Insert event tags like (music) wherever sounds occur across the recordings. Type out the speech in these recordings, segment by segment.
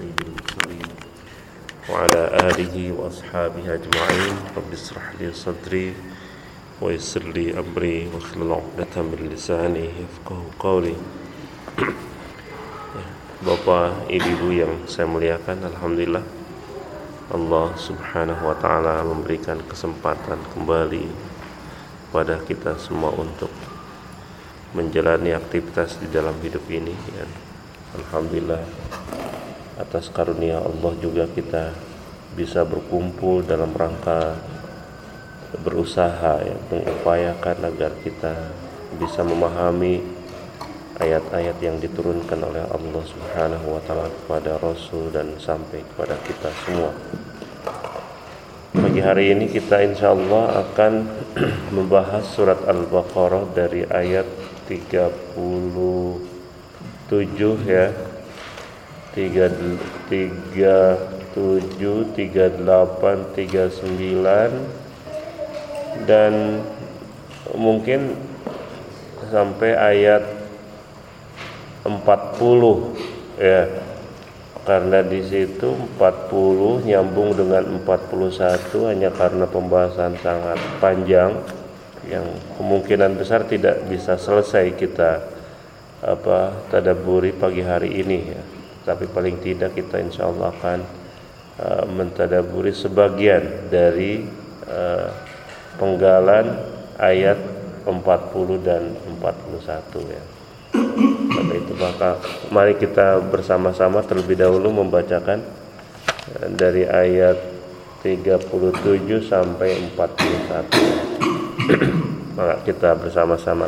سيد المرسلين وعلى آله وأصحابه أجمعين رب اشرح لي صدري ويسر لي أمري واحلل عقدة من لساني يفقه قولي Bapak, Ibu yang saya muliakan Alhamdulillah Allah subhanahu wa ta'ala memberikan kesempatan kembali pada kita semua untuk menjalani aktivitas di dalam hidup ini ya. Alhamdulillah atas karunia Allah juga kita bisa berkumpul dalam rangka berusaha ya, mengupayakan agar kita bisa memahami ayat-ayat yang diturunkan oleh Allah Subhanahu wa taala kepada Rasul dan sampai kepada kita semua. Pagi hari ini kita insya Allah akan (clears throat) membahas surat Al-Baqarah dari ayat 37 ya. 37, 38, 39 dan mungkin sampai ayat 40 ya. Karena di situ 40 nyambung dengan 41 hanya karena pembahasan sangat panjang. Yang kemungkinan besar tidak bisa selesai kita apa tadaburi pagi hari ini ya tapi paling tidak kita insya Allah akan uh, mentadaburi sebagian dari uh, penggalan ayat 40 dan 41 ya. Maka itu maka mari kita bersama-sama terlebih dahulu membacakan eh, dari ayat 37 sampai 41 (clears throat) maka kita bersama-sama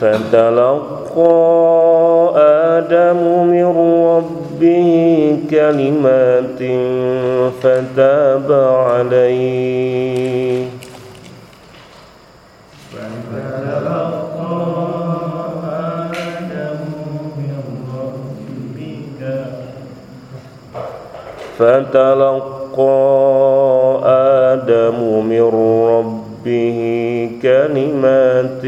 فتلقى آدم من ربه كلمات فتاب عليه. فتلقى آدم من ربه كلمات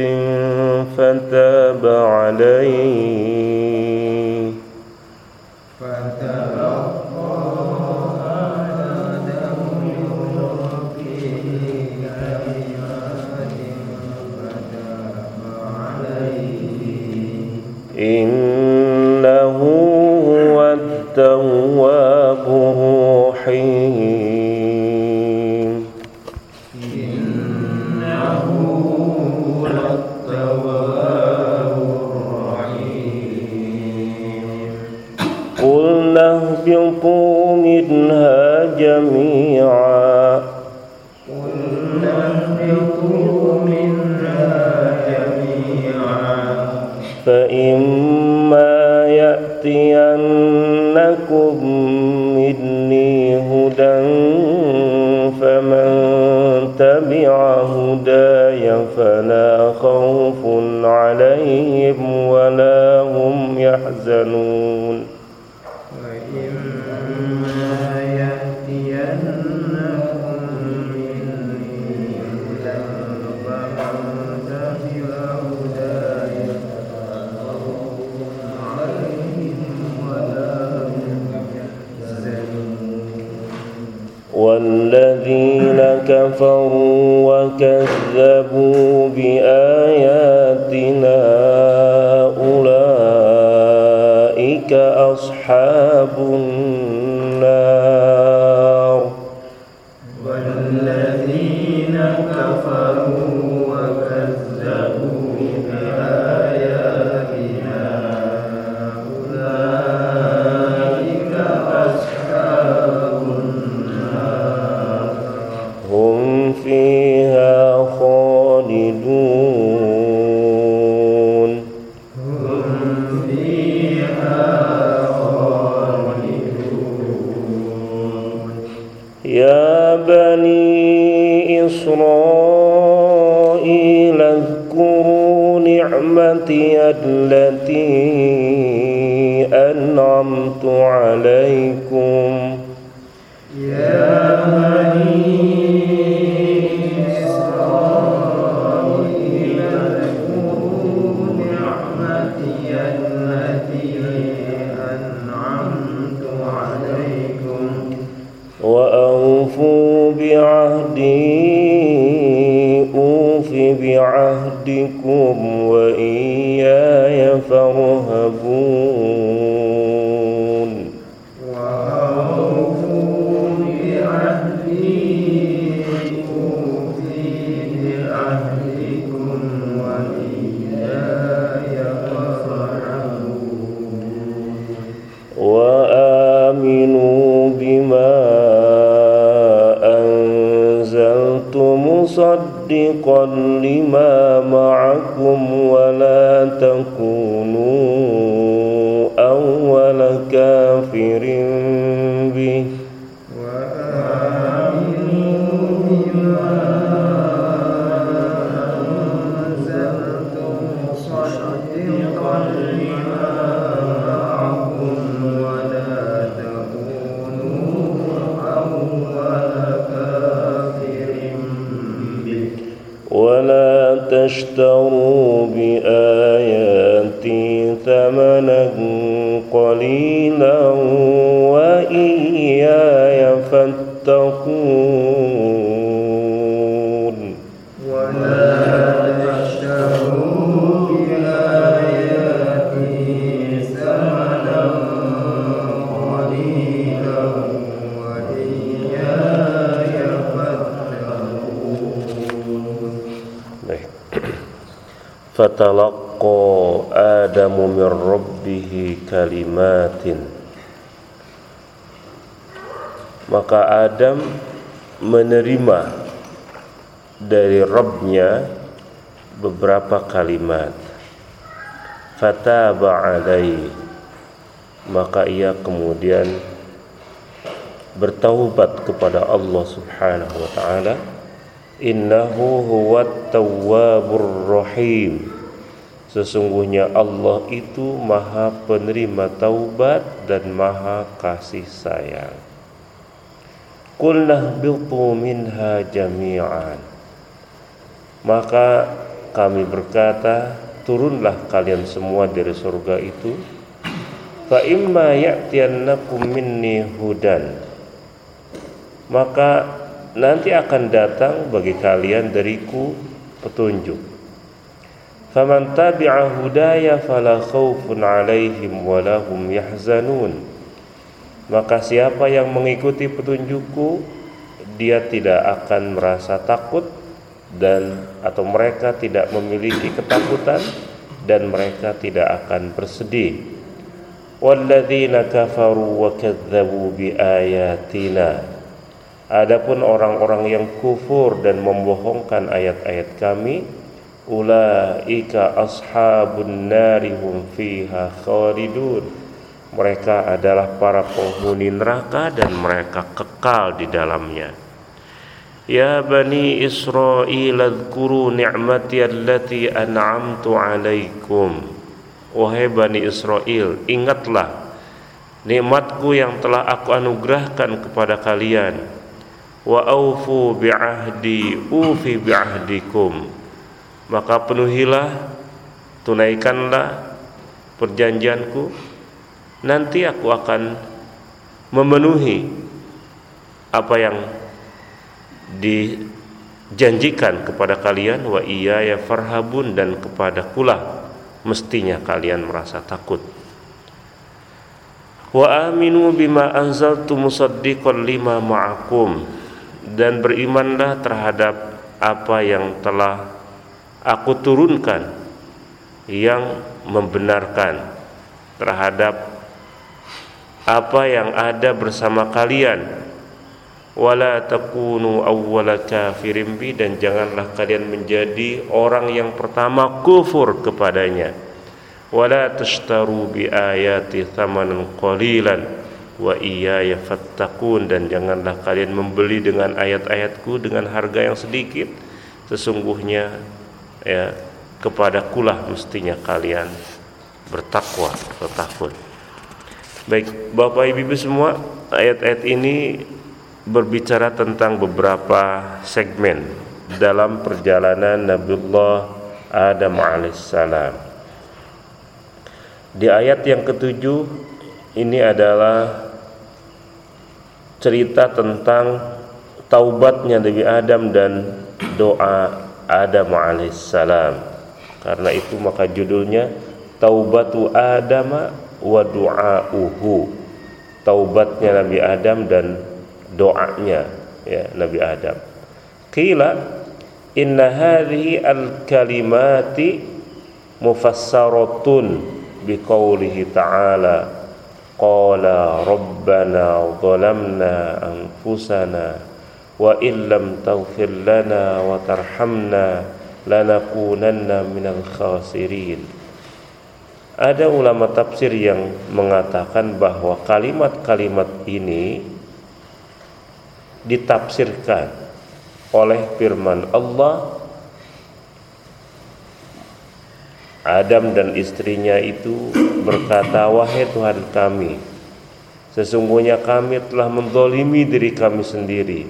فتاب عليه. Fatalaqqa Adamu min rabbih kalimatin. Maka Adam menerima dari Rabbnya beberapa kalimat. Fataba alaihi. Maka ia kemudian bertaubat kepada Allah subhanahu wa ta'ala. Innahu huwat tawwabur rahim. Sesungguhnya Allah itu maha penerima taubat dan maha kasih sayang. Qulnah biltu minha jami'an Maka kami berkata Turunlah kalian semua dari surga itu Fa imma ya'tiyannakum minni hudan Maka nanti akan datang bagi kalian dariku petunjuk. Faman tabi'a hudaya fala khaufun 'alaihim wa lahum yahzanun. Maka siapa yang mengikuti petunjukku dia tidak akan merasa takut dan atau mereka tidak memiliki ketakutan dan mereka tidak akan bersedih. Walladzina kafaru wa kadzdzabu biayatina. Adapun orang-orang yang kufur dan membohongkan ayat-ayat kami ulaika ashabun nari hum fiha khalidun. Mereka adalah para penghuni neraka dan mereka kekal di dalamnya Ya bani Israel adhkuru ni'mati allati an'amtu alaikum. Wahai bani Israel ingatlah nikmatku yang telah aku anugerahkan kepada kalian. Wa aufu bi'ahdi ufi bi'ahdikum. Maka penuhilah tunaikanlah perjanjianku. Nanti aku akan memenuhi apa yang dijanjikan kepada kalian wa ya farhabun dan kepada kula mestinya kalian merasa takut. Wa aminu bima anzaltu musaddiqan lima ma'akum dan berimanlah terhadap apa yang telah aku turunkan yang membenarkan terhadap apa yang ada bersama kalian wala takunu awwala kafirin bi dan janganlah kalian menjadi orang yang pertama kufur kepadanya. Wala tashtaru bi ayati thamanan qalilan wa iyaya fattakun dan janganlah kalian membeli dengan ayat-ayatku dengan harga yang sedikit. Sesungguhnya ya kepada kulah mestinya kalian bertakwa takut baik Bapak Ibu semua ayat-ayat ini berbicara tentang beberapa segmen dalam perjalanan Nabiullah Adam alaihissalam. Di ayat yang ketujuh ini adalah cerita tentang taubatnya Nabi Adam dan doa Adam alaihissalam. Karena itu maka judulnya Taubatu Adam wa du'auhu. Taubatnya Nabi Adam dan doanya ya Nabi Adam. Qila inna hadhihi al-kalimati mufassaratun biqaulihi ta'ala qala rabbana zalamna anfusana wa illam taghfir lana wa tarhamna lanakunanna minal khasirin ada ulama tafsir yang mengatakan bahwa kalimat-kalimat ini ditafsirkan oleh firman Allah. Adam dan istrinya itu berkata wahai Tuhan kami sesungguhnya kami telah mendolimi diri kami sendiri.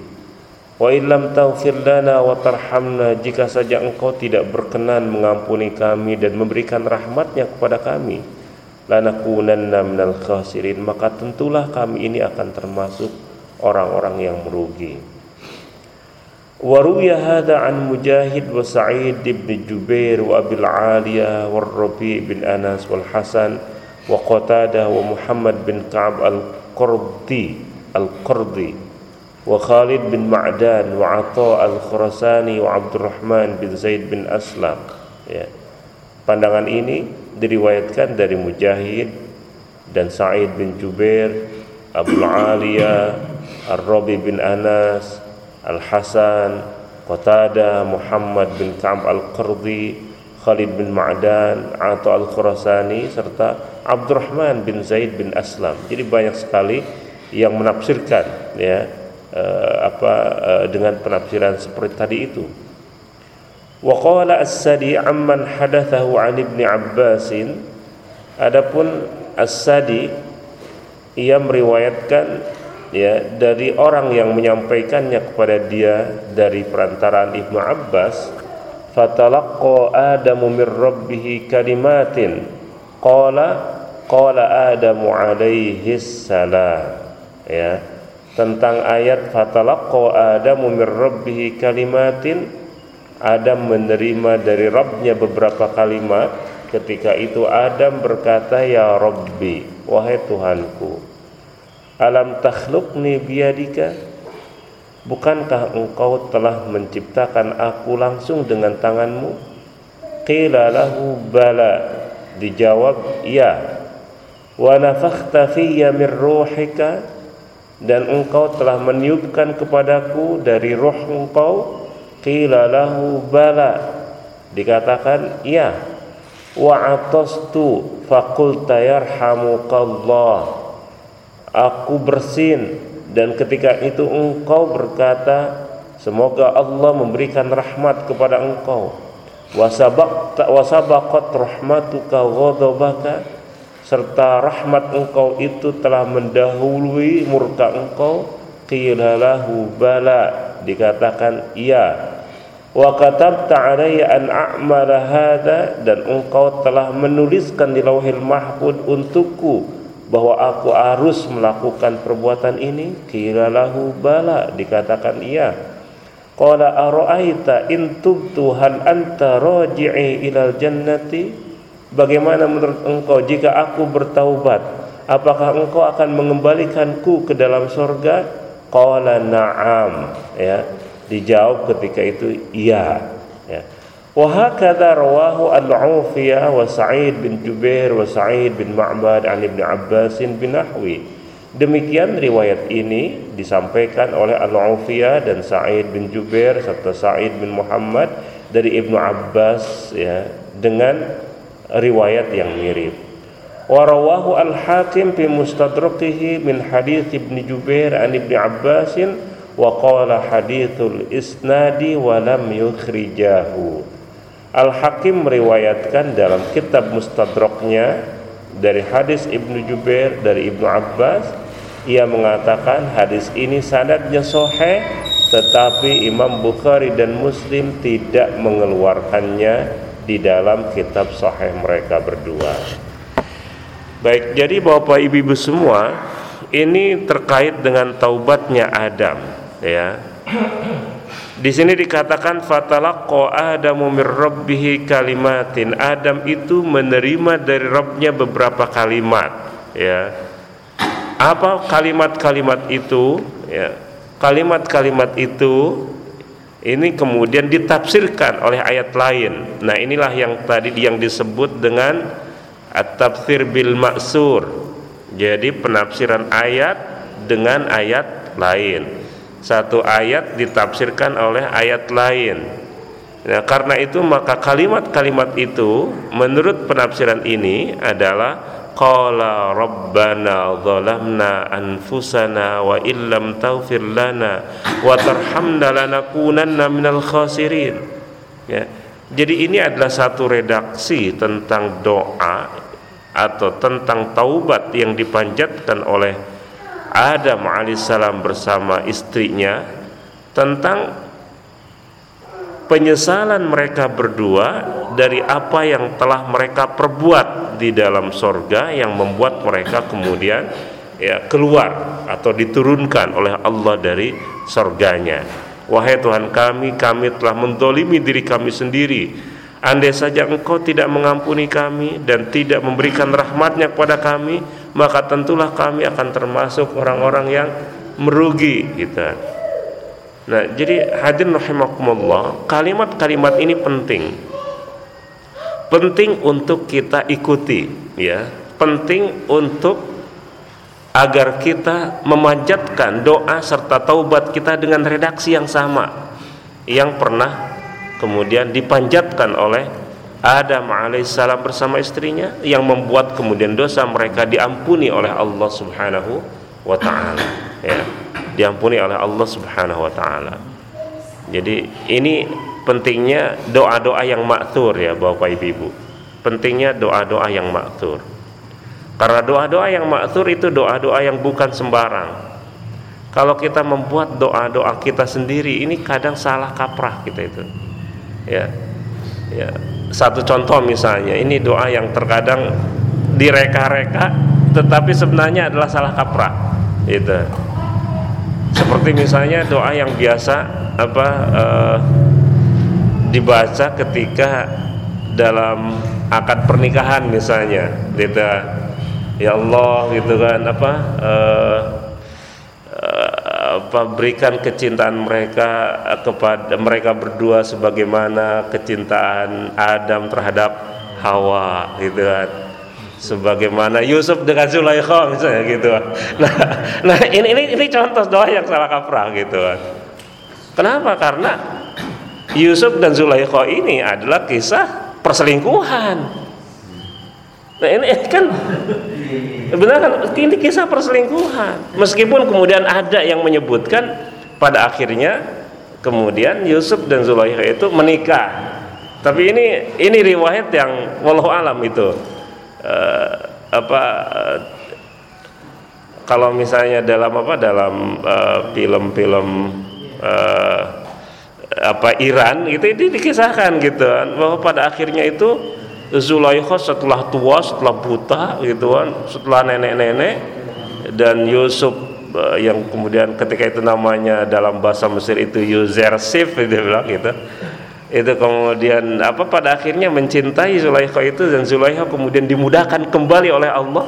Wa illam taghfir lana wa tarhamna jika saja engkau tidak berkenan mengampuni kami dan memberikan rahmatnya kepada kami lanakunanna minal khasirin. Maka tentulah kami ini akan termasuk orang-orang yang merugi. Waruya hada an Mujahid wa Sa'id bin Jubair wa Abil Aliyah wa Rabi bin Anas wal Hasan wa Qatadah wa Muhammad bin Ka'ab al-Qurdi al-Qurdi wa Khalid bin Ma'dan wa Atha al-Khurasani wa Abdurrahman bin Zaid bin Aslam ya. Pandangan ini diriwayatkan dari Mujahid dan Sa'id bin Jubair, Abu Aliyah, Ar-Rabi bin Anas, Al-Hasan, Qatada, Muhammad bin Ka'ab Al-Qardi, Khalid bin Ma'dan, Atta Al-Khurasani serta Abdurrahman bin Zaid bin Aslam. Jadi banyak sekali yang menafsirkan ya uh, apa uh, dengan penafsiran seperti tadi itu. Wa qala As-Sadi amman hadathahu 'an Ibnu Abbasin Adapun As-Sadi ia meriwayatkan ya dari orang yang menyampaikannya kepada dia dari perantaraan Ibnu Abbas fatalaqqa adamu mir rabbih kalimatin. Qala qala adamu alaihi salam. Ya tentang ayat fatalaqqa adamu mir rabbih kalimatin. Adam menerima dari Rabbnya beberapa kalimat. Ketika itu Adam berkata ya Rabbi wahai Tuhanku Alam takhluqni biyadika? Bukankah engkau telah menciptakan aku langsung dengan tanganmu? Qila lahu bala. Dijawab ya. Wa nafakhta fiyya min ruhika? Dan engkau telah meniupkan kepadaku dari roh engkau? Qila lahu bala. Dikatakan ya. Wa atastu faqulta yarhamukallah aku bersin. Dan ketika itu engkau berkata semoga Allah memberikan rahmat kepada engkau. Wasabaqta wasabaqat rahmatuka ghadabaka. Serta rahmat engkau itu telah mendahului murka engkau. Qila lahu bala. Dikatakan iya. Wa katabta alayya an a'mala hadha. Dan engkau telah menuliskan di lauhil mahfud untukku bahwa aku harus melakukan perbuatan ini kira lahu bala dikatakan iya qala araaita in tubtu hal anta raji'i ilal jannati? Bagaimana menurut engkau jika aku bertaubat? Apakah engkau akan mengembalikanku ke dalam surga qala na'am. Ya dijawab ketika itu iya. Ya وهكذا رواه العوفية وسعيد بن جبير وسعيد بن معبد عن ابن عباس بنحوه Demikian riwayat ini disampaikan oleh Al-Aufiyah dan Sa'id bin Jubair serta Sa'id bin Muhammad dari Ibnu Abbas ya dengan riwayat yang mirip. Warawahu Al-Hakim fi mustadrakihi min hadits Ibnu Jubair an Ibnu Abbas wa qala hadithul isnadi wa lam yukhrijahu. Al-Hakim meriwayatkan dalam kitab Mustadraknya dari hadis Ibnu Jubair dari Ibnu Abbas ia mengatakan hadis ini sanadnya sahih tetapi Imam Bukhari dan Muslim tidak mengeluarkannya di dalam kitab sahih mereka berdua. Baik, jadi Bapak Ibu semua, ini terkait dengan taubatnya Adam, ya. Di sini dikatakan fatalaqqa Adamu mir rabbih kalimatin. Adam itu menerima dari Rabbnya beberapa kalimat, ya. Apa kalimat-kalimat itu? Ya kalimat-kalimat itu ini kemudian ditafsirkan oleh ayat lain. Nah inilah yang tadi yang disebut dengan at-tafsir bil maksur jadi penafsiran ayat dengan ayat lain satu ayat ditafsirkan oleh ayat lain. Nah, karena itu maka kalimat-kalimat itu menurut penafsiran ini adalah qala rabbana zalamna anfusana wa illam taghfir lana wa tarhamna lanakunanna minal khasirin. Ya jadi ini adalah satu redaksi tentang doa atau tentang taubat yang dipanjatkan oleh Adam alaihissalam bersama istrinya tentang penyesalan mereka berdua dari apa yang telah mereka perbuat di dalam sorga yang membuat mereka kemudian ya keluar atau diturunkan oleh Allah dari sorganya. Wahai Tuhan kami kami telah mendolimi diri kami sendiri. Andai saja engkau tidak mengampuni kami dan tidak memberikan rahmatnya kepada kami maka tentulah kami akan termasuk orang-orang yang merugi gitu Nah, jadi hadirin rahimakumullah, kalimat-kalimat ini penting. Penting untuk kita ikuti, ya. Penting untuk agar kita memanjatkan doa serta taubat kita dengan redaksi yang sama yang pernah kemudian dipanjatkan oleh Adam alaihissalam bersama istrinya yang membuat kemudian dosa mereka diampuni oleh Allah Subhanahu wa taala ya diampuni oleh Allah Subhanahu wa taala. Jadi ini pentingnya doa-doa yang maktur ya Bapak Ibu. Pentingnya doa-doa yang maktur. Karena doa-doa yang maktur itu doa-doa yang bukan sembarang. Kalau kita membuat doa-doa kita sendiri ini kadang salah kaprah kita itu. Ya. Ya. Satu contoh misalnya, ini doa yang terkadang direka-reka tetapi sebenarnya adalah salah kaprah. Itu seperti misalnya doa yang biasa apa uh, dibaca ketika dalam akad pernikahan misalnya gitu ya Allah gitu kan apa apa berikan kecintaan mereka kepada mereka berdua sebagaimana kecintaan Adam terhadap Hawa gitu kan. Sebagaimana Yusuf dengan Zulaikha misalnya gitu. Nah, nah ini, ini ini contoh doa yang salah kaprah gitu kenapa? Karena Yusuf dan Zulaikha ini adalah kisah perselingkuhan nah ini, ini kan benar kan? Ini kisah perselingkuhan. Meskipun kemudian ada yang menyebutkan pada akhirnya kemudian Yusuf dan Zulaikha itu menikah. Tapi ini ini riwayat yang walau alam itu. Uh, apa uh, kalau misalnya dalam apa dalam eh, film-film uh, uh, apa Iran gitu itu dikisahkan gitu kan. Bahwa pada akhirnya itu Zulaikha setelah tua setelah buta gitu kan. Setelah nenek-nenek dan Yusuf uh, yang kemudian ketika itu namanya dalam bahasa Mesir itu Yuzersif dia bilang gitu. Itu kemudian apa pada akhirnya mencintai Zulaikha itu dan Zulaikha kemudian dimudahkan kembali oleh Allah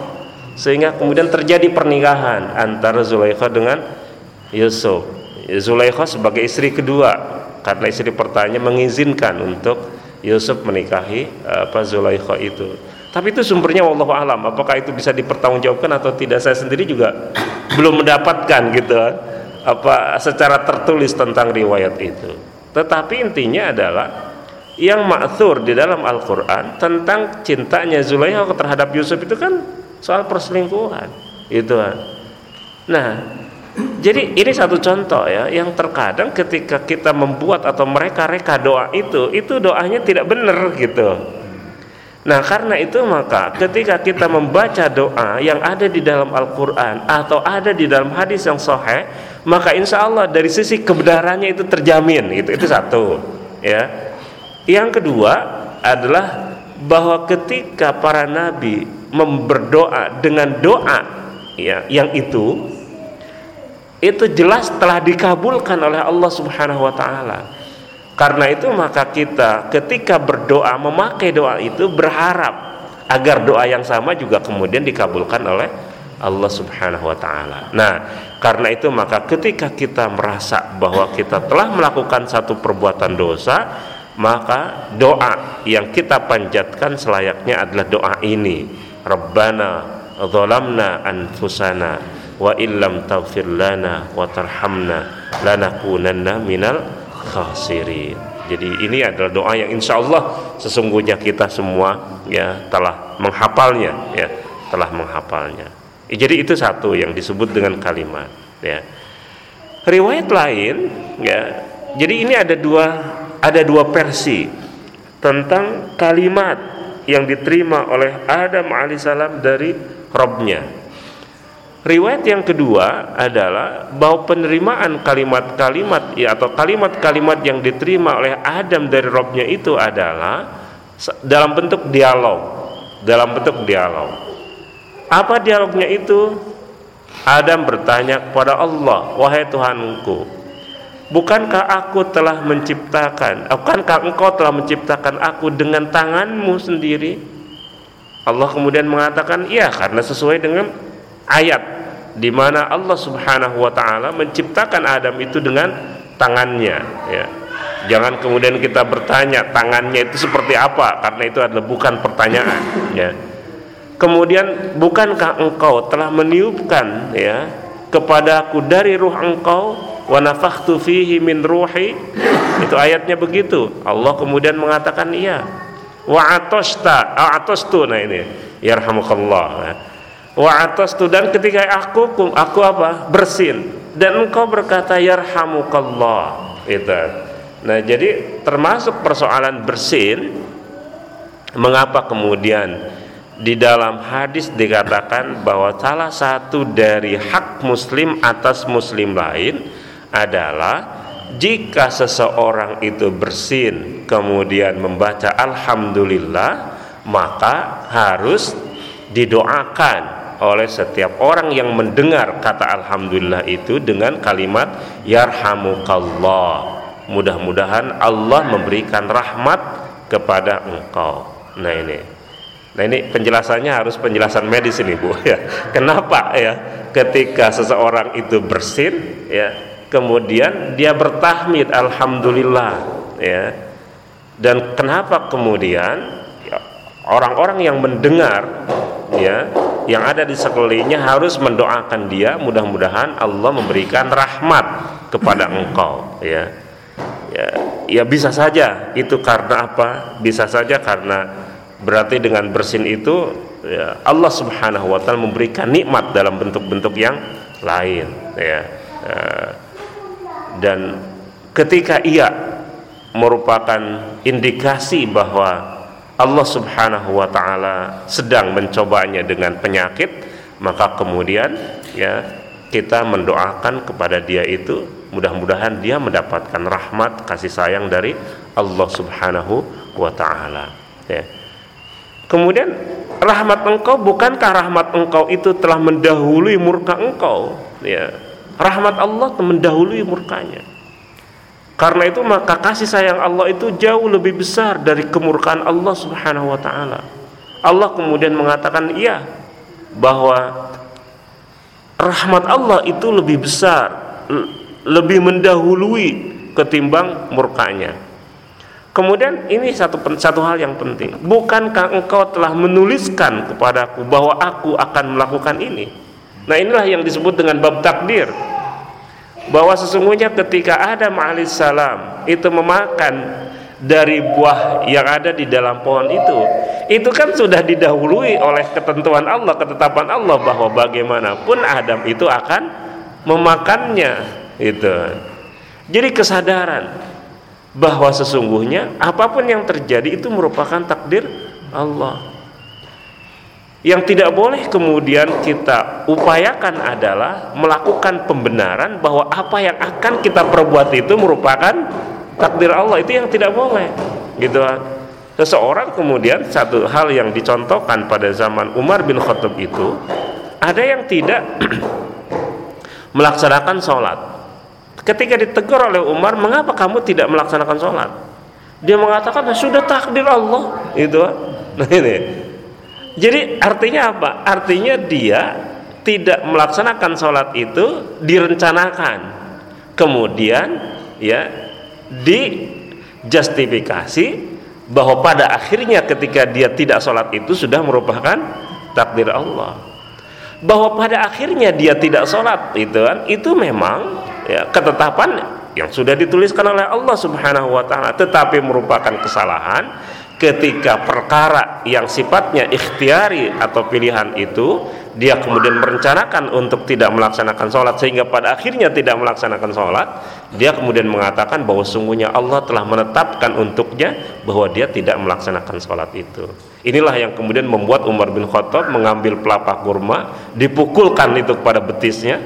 sehingga kemudian terjadi pernikahan antara Zulaikha dengan Yusuf. Zulaikha sebagai istri kedua karena istri pertanya mengizinkan untuk Yusuf menikahi apa Zulaikha itu tapi itu sumbernya Allah alam apakah itu bisa dipertanggungjawabkan atau tidak saya sendiri juga (clears throat) belum mendapatkan gitu apa secara tertulis tentang riwayat itu. Tetapi intinya adalah yang maksur di dalam Al-Qur'an tentang cintanya Zulaikha terhadap Yusuf itu kan soal perselingkuhan. Itu. Nah, jadi ini satu contoh ya yang terkadang ketika kita membuat atau mereka reka doa itu, itu doanya tidak benar gitu. Nah karena itu maka ketika kita membaca doa yang ada di dalam Al-Quran atau ada di dalam hadis yang sahih maka insya Allah dari sisi kebenarannya itu terjamin itu itu satu ya yang kedua adalah bahwa ketika para nabi memberdoa dengan doa ya yang itu itu jelas telah dikabulkan oleh Allah Subhanahu wa taala karena itu maka kita ketika berdoa memakai doa itu berharap agar doa yang sama juga kemudian dikabulkan oleh Allah Subhanahu wa taala. Nah, karena itu maka ketika kita merasa bahwa kita telah melakukan satu perbuatan dosa, maka doa yang kita panjatkan selayaknya adalah doa ini. Rabbana dzalamna anfusana wa illam taghfir lana wa tarhamna lanakunanna minal khasirin. Jadi ini adalah doa yang insya Allah sesungguhnya kita semua ya telah menghafalnya ya telah menghafalnya. Jadi itu satu yang disebut dengan kalimat ya. Riwayat lain ya. Jadi ini ada dua ada dua versi tentang kalimat yang diterima oleh Adam alaihissalam dari Robnya Riwayat yang kedua adalah bahwa penerimaan kalimat-kalimat ya atau kalimat-kalimat yang diterima oleh Adam dari Robnya itu adalah dalam bentuk dialog, dalam bentuk dialog. Apa dialognya itu? Adam bertanya kepada Allah, wahai Tuhanku, bukankah aku telah menciptakan, bukankah engkau telah menciptakan aku dengan tanganmu sendiri? Allah kemudian mengatakan, iya karena sesuai dengan ayat di mana Allah Subhanahu wa taala menciptakan Adam itu dengan tangannya ya. Jangan kemudian kita bertanya tangannya itu seperti apa? Karena itu adalah bukan pertanyaan ya. Kemudian bukankah engkau telah meniupkan ya kepadaku dari ruh engkau wa nafakhtu fihi min ruhi? Itu ayatnya begitu. Allah kemudian mengatakan iya. Wa atosta atostu nah ini yarhamukallah ya wa atas tu dan ketika aku aku apa? Bersin. Dan engkau berkata yarhamukallah. Itu. Nah jadi termasuk persoalan bersin mengapa kemudian di dalam hadis dikatakan bahwa salah satu dari hak muslim atas muslim lain adalah jika seseorang itu bersin kemudian membaca alhamdulillah maka harus didoakan oleh setiap orang yang mendengar kata alhamdulillah itu dengan kalimat yarhamukallah. Mudah-mudahan Allah memberikan rahmat kepada engkau. Nah ini. Nah ini penjelasannya harus penjelasan medis ini Bu ya. Kenapa ya ketika seseorang itu bersin ya kemudian dia bertahmid alhamdulillah ya. Dan kenapa kemudian ya, orang-orang yang mendengar ya yang ada di sekelilingnya harus mendoakan dia. Mudah-mudahan Allah memberikan rahmat kepada engkau ya. Ya ya bisa saja. Itu karena apa? Bisa saja karena berarti dengan bersin itu ya, Allah Subhanahu wa taala memberikan nikmat dalam bentuk-bentuk yang lain ya, ya dan ketika ia merupakan indikasi bahwa Allah Subhanahu wa taala sedang mencobanya dengan penyakit, maka kemudian ya kita mendoakan kepada dia itu mudah-mudahan dia mendapatkan rahmat kasih sayang dari Allah Subhanahu wa taala ya. Kemudian rahmat engkau bukankah rahmat engkau itu telah mendahului murka engkau ya. Rahmat Allah mendahului murkanya. Karena itu maka kasih sayang Allah itu jauh lebih besar dari kemurkaan Allah Subhanahu wa taala. Allah kemudian mengatakan iya bahwa rahmat Allah itu lebih besar, lebih mendahului ketimbang murkanya. Kemudian ini satu satu hal yang penting. Bukankah engkau telah menuliskan kepadaku bahwa aku akan melakukan ini? Nah inilah yang disebut dengan bab takdir bahwa sesungguhnya ketika Adam alaihissalam itu memakan dari buah yang ada di dalam pohon itu itu kan sudah didahului oleh ketentuan Allah ketetapan Allah bahwa bagaimanapun Adam itu akan memakannya itu jadi kesadaran bahwa sesungguhnya apa pun yang terjadi itu merupakan takdir Allah yang tidak boleh kemudian kita upayakan adalah melakukan pembenaran bahwa apa yang akan kita perbuat itu merupakan takdir Allah itu yang tidak boleh. Gitu. Seseorang kemudian satu hal yang dicontohkan pada zaman Umar bin Khattab itu ada yang tidak (clears throat) melaksanakan sholat. Ketika ditegur oleh Umar, mengapa kamu tidak melaksanakan sholat? Dia mengatakan sudah takdir Allah. Itu. Nah ini jadi artinya apa? Artinya dia tidak melaksanakan sholat itu direncanakan, kemudian ya dijustifikasi bahwa pada akhirnya ketika dia tidak sholat itu sudah merupakan takdir Allah. Bahwa pada akhirnya dia tidak sholat itu kan itu memang ya ketetapan yang sudah dituliskan oleh Allah Subhanahu wa taala tetapi merupakan kesalahan ketika perkara yang sifatnya ikhtiari atau pilihan itu dia kemudian merencanakan untuk tidak melaksanakan sholat sehingga pada akhirnya tidak melaksanakan sholat dia kemudian mengatakan bahwa sungguhnya Allah telah menetapkan untuknya bahwa dia tidak melaksanakan sholat itu. Inilah yang kemudian membuat Umar bin Khattab mengambil pelapak kurma dipukulkan itu kepada betisnya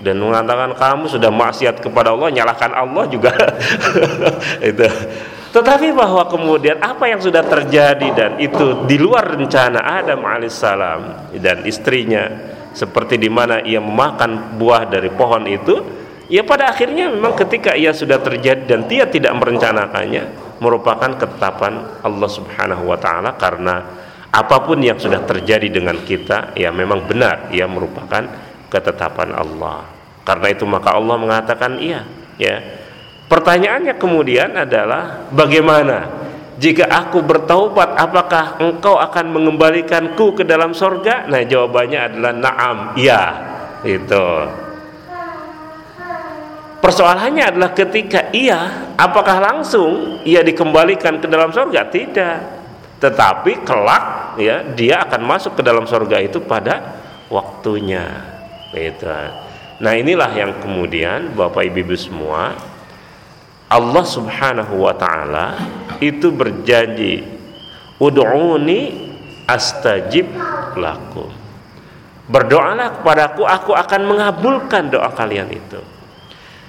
dan mengatakan kamu sudah maksiat kepada Allah nyalahkan Allah juga. (laughs) Itu tetapi bahwa kemudian apa yang sudah terjadi dan itu di luar rencana Adam alaihissalam dan istrinya seperti di mana ia memakan buah dari pohon itu, ya pada akhirnya memang ketika ia sudah terjadi dan dia tidak merencanakannya merupakan ketetapan Allah Subhanahu wa taala karena apa pun yang sudah terjadi dengan kita ya memang benar ia merupakan ketetapan Allah. Karena itu maka Allah mengatakan iya ya Pertanyaannya kemudian adalah bagaimana jika aku bertaubat apakah engkau akan mengembalikanku ke dalam sorga? Nah jawabannya adalah naam, iya. Itu. Persoalannya adalah ketika iya, apakah langsung ia dikembalikan ke dalam sorga? Tidak. Tetapi kelak ya dia akan masuk ke dalam sorga itu pada waktunya. Itu. Nah inilah yang kemudian Bapak Ibu semua Allah Subhanahu wa taala itu berjanji ud'uni astajib lakum. Berdoalah kepadaku aku akan mengabulkan doa kalian itu.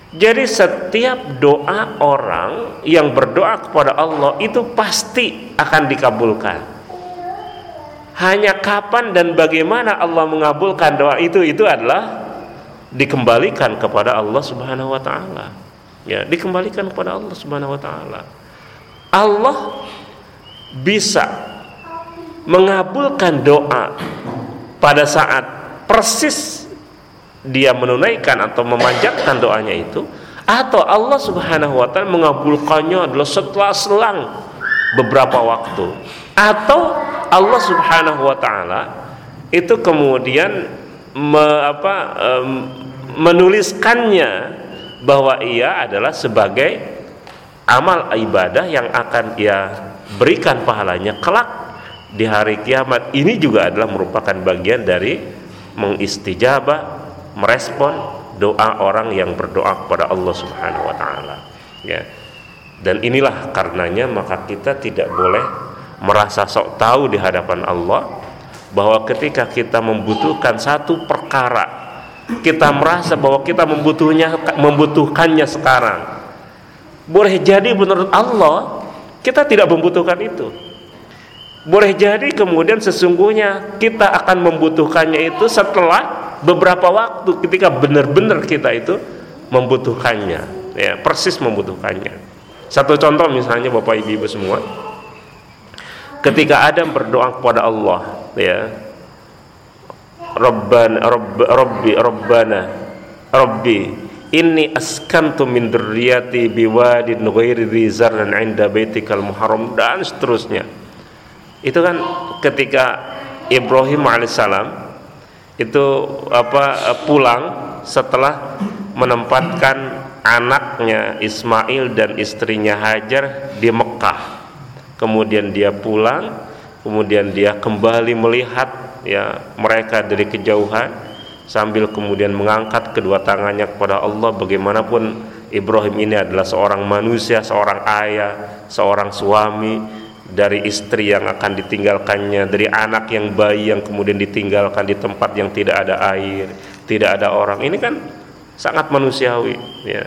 Jadi setiap doa orang yang berdoa kepada Allah itu pasti akan dikabulkan. Hanya kapan dan bagaimana Allah mengabulkan doa itu itu adalah dikembalikan kepada Allah Subhanahu wa taala ya dikembalikan kepada Allah Subhanahu wa taala. Allah bisa mengabulkan doa pada saat persis dia menunaikan atau memanjatkan doanya itu atau Allah Subhanahu wa taala mengabulkannya adalah setelah selang beberapa waktu atau Allah Subhanahu wa taala itu kemudian me, apa, um, menuliskannya bahwa ia adalah sebagai amal ibadah yang akan ia berikan pahalanya kelak di hari kiamat. Ini juga adalah merupakan bagian dari mengistijabah merespon doa orang yang berdoa kepada Allah Subhanahu wa taala. Ya. Dan inilah karenanya maka kita tidak boleh merasa sok tahu di hadapan Allah bahwa ketika kita membutuhkan satu perkara kita merasa bahwa kita membutuhnya membutuhkannya sekarang. Boleh jadi menurut Allah kita tidak membutuhkan itu. Boleh jadi kemudian sesungguhnya kita akan membutuhkannya itu setelah beberapa waktu ketika benar-benar kita itu membutuhkannya. Ya persis membutuhkannya. Satu contoh misalnya Bapak Ibu semua. Ketika Adam berdoa kepada Allah ya Rabbana Rabb, Rabbi Rabbana Rabbi inni askantu min dzurriyyati biwadin ghairi dzi zar'in 'inda baitikal muharram dan seterusnya. Itu kan ketika Ibrahim alaihissalam itu apa pulang setelah menempatkan anaknya Ismail dan istrinya Hajar di Mekah. Kemudian dia pulang, kemudian dia kembali melihat ya mereka dari kejauhan sambil kemudian mengangkat kedua tangannya kepada Allah bagaimanapun Ibrahim ini adalah seorang manusia, seorang ayah, seorang suami dari istri yang akan ditinggalkannya, dari anak yang bayi yang kemudian ditinggalkan di tempat yang tidak ada air, tidak ada orang. Ini kan sangat manusiawi, ya.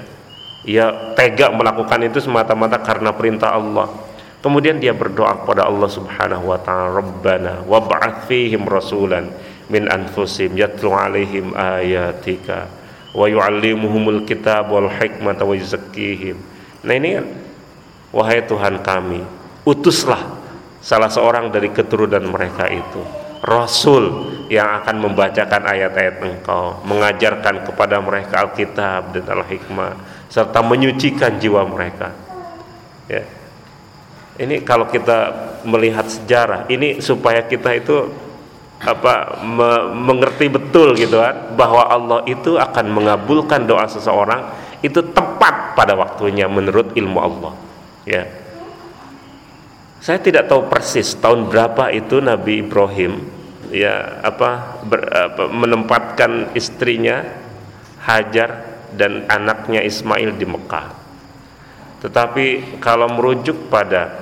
Ia tega melakukan itu semata-mata karena perintah Allah. Kemudian dia berdoa kepada Allah Subhanahu wa taala, "Rabbana wab'ats fihim rasulan min anfusihim yatlu 'alaihim ayatika wa yu'allimuhumul kitab wal hikmata wa yuzakkihim." Nah, ini kan wahai Tuhan kami, utuslah salah seorang dari keturunan mereka itu Rasul yang akan membacakan ayat-ayat engkau mengajarkan kepada mereka Alkitab dan Al-Hikmah serta menyucikan jiwa mereka ya ini kalau kita melihat sejarah ini supaya kita itu apa me mengerti betul gitu kan bahwa Allah itu akan mengabulkan doa seseorang itu tepat pada waktunya menurut ilmu Allah ya saya tidak tahu persis tahun berapa itu Nabi Ibrahim ya apa, ber, apa menempatkan istrinya Hajar dan anaknya Ismail di Mekah. Tetapi kalau merujuk pada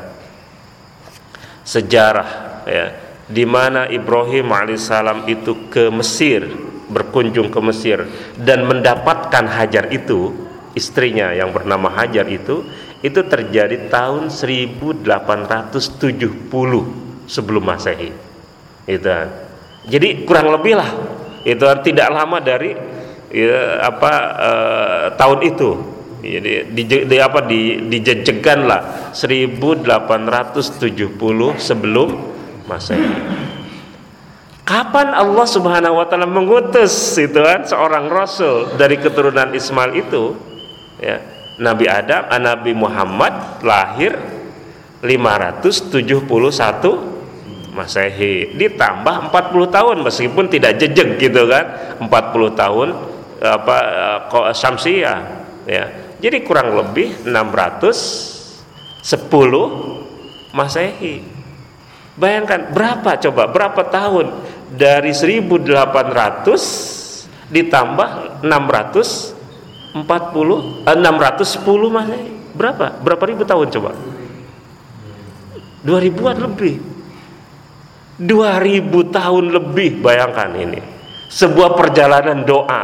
sejarah ya di mana Ibrahim alaihissalam itu ke Mesir berkunjung ke Mesir dan mendapatkan Hajar itu istrinya yang bernama Hajar itu itu terjadi tahun 1870 sebelum Masehi. Itu. Jadi kurang lebih lah itu tidak lama dari ya, apa eh, tahun itu. Jadi di, di apa di dijejegan lah. 1870 sebelum Masehi. Kapan Allah Subhanahu wa taala mengutus itu kan seorang rasul dari keturunan Ismail itu ya Nabi Adam, eh, Nabi Muhammad lahir 571 Masehi. Ditambah 40 tahun meskipun tidak jejeg gitu kan. 40 tahun apa eh, Samsia ya jadi kurang lebih 610 Masehi. Bayangkan berapa coba? Berapa tahun? Dari 1800 ditambah 600 40 eh, 610 mas berapa? Berapa ribu tahun coba? 2000-an lebih. 2000 tahun lebih. Bayangkan ini. Sebuah perjalanan doa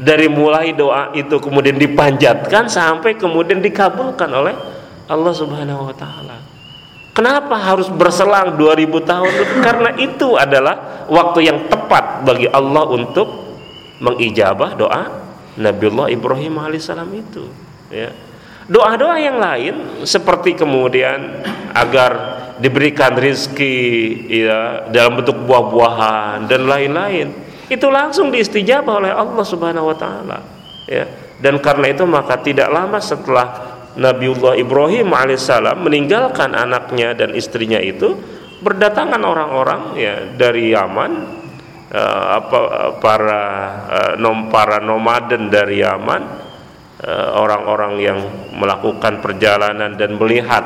dari mulai doa itu kemudian dipanjatkan sampai kemudian dikabulkan oleh Allah Subhanahu wa taala. Kenapa harus berselang 2000 tahun? Karena itu adalah waktu yang tepat bagi Allah untuk mengijabah doa Nabiullah Ibrahim alaihissalam itu ya doa-doa yang lain seperti kemudian agar diberikan rizki ya dalam bentuk buah-buahan dan lain-lain itu langsung diistijabah oleh Allah Subhanahu wa taala. Ya. Dan karena itu maka tidak lama setelah Nabiullah Ibrahim alaihissalam meninggalkan anaknya dan istrinya itu berdatangan orang-orang ya dari Yaman uh, apa para uh, nom para nomaden dari Yaman eh, orang-orang uh, yang melakukan perjalanan dan melihat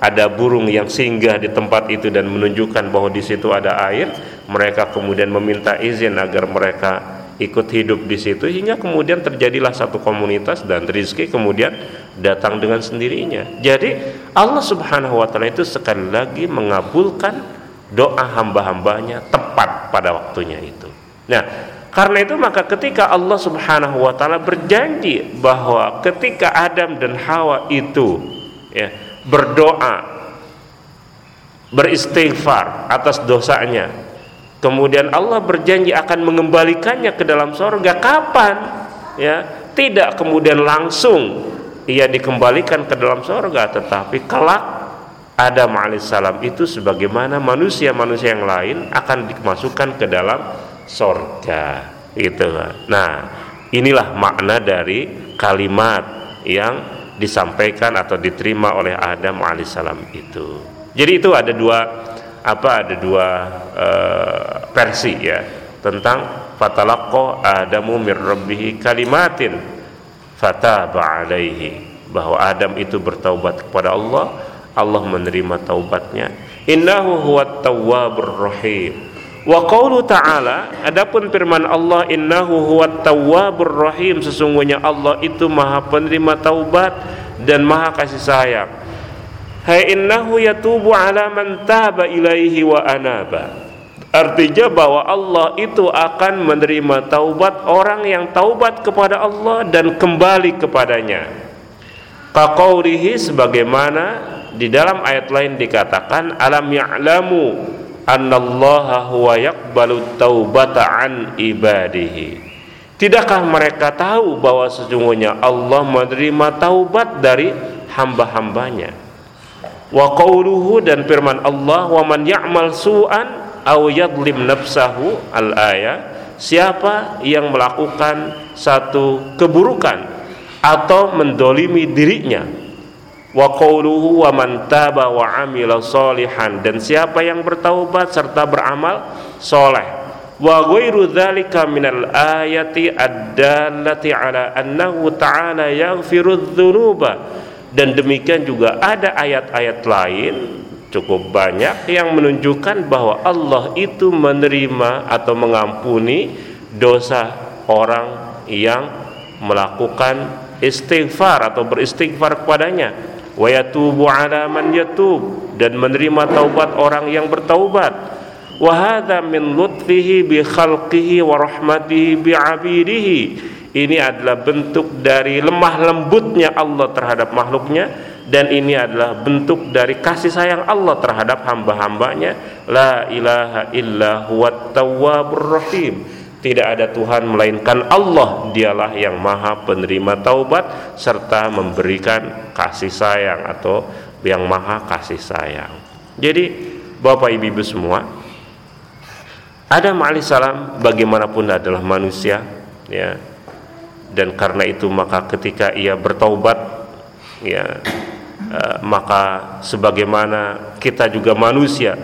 ada burung yang singgah di tempat itu dan menunjukkan bahwa di situ ada air mereka kemudian meminta izin agar mereka ikut hidup di situ hingga kemudian terjadilah satu komunitas dan rizki kemudian datang dengan sendirinya jadi Allah subhanahu wa ta'ala itu sekali lagi mengabulkan doa hamba-hambanya tepat pada waktunya itu. Nah, karena itu maka ketika Allah Subhanahu wa taala berjanji bahwa ketika Adam dan Hawa itu ya, berdoa beristighfar atas dosanya, kemudian Allah berjanji akan mengembalikannya ke dalam sorga. Kapan? Ya, tidak kemudian langsung ia dikembalikan ke dalam sorga, tetapi kelak Adam alaihissalam itu sebagaimana manusia-manusia yang lain akan dimasukkan ke dalam sorga. Itu nah inilah makna dari kalimat yang disampaikan atau diterima oleh Adam alaihissalam itu. Jadi itu ada dua apa ada dua uh, versi ya tentang fatalaqqa adamu mir rabbih kalimatin fataba alaihi. Bahwa Adam itu bertaubat kepada Allah Allah menerima taubatnya. Innahu huwat tawwabur rahim. Wa qawlu ta'ala adapun firman Allah innahu huwat tawwabur rahim sesungguhnya Allah itu maha penerima taubat dan maha kasih sayang hai innahu yatubu ala man taba ilaihi wa anaba Artinya bahwa Allah itu akan menerima taubat orang yang taubat kepada Allah dan kembali kepadanya. Kaqaurihi sebagaimana di dalam ayat lain dikatakan alam ya'lamu annallaha huwa yaqbalu taubata an ibadihi. Tidakkah mereka tahu bahwa sesungguhnya Allah menerima taubat dari hamba-hambanya? Wa qauluhu dan firman Allah wa man ya'mal su'an au yadlim nafsahu al ayat siapa yang melakukan satu keburukan atau mendolimi dirinya? Wa qawluhu wa man taba wa amila solihan dan siapa yang bertaubat serta beramal soleh? Wa ghairu dzalika minal ayati ad-dallati ala annahu ta'ala yaghfiru dzunuba dan demikian juga ada ayat-ayat lain cukup banyak yang menunjukkan bahwa Allah itu menerima atau mengampuni dosa orang yang melakukan istighfar atau beristighfar kepadanya. Wa yatubu ala man yatub dan menerima taubat orang yang bertaubat. Wa hadza min lutfihi bi khalqihi wa rahmatihi bi abidihi ini adalah bentuk dari lemah lembutnya Allah terhadap makhluknya dan ini adalah bentuk dari kasih sayang Allah terhadap hamba-hambanya. La ilaha illa tawwabur rahim. Tidak ada Tuhan melainkan Allah. Dialah yang maha penerima taubat serta memberikan kasih sayang atau yang maha kasih sayang. Jadi Bapak Ibu semua Adam alaihissalam bagaimanapun adalah manusia ya dan karena itu maka ketika ia bertaubat ya Eh, maka sebagaimana kita juga manusia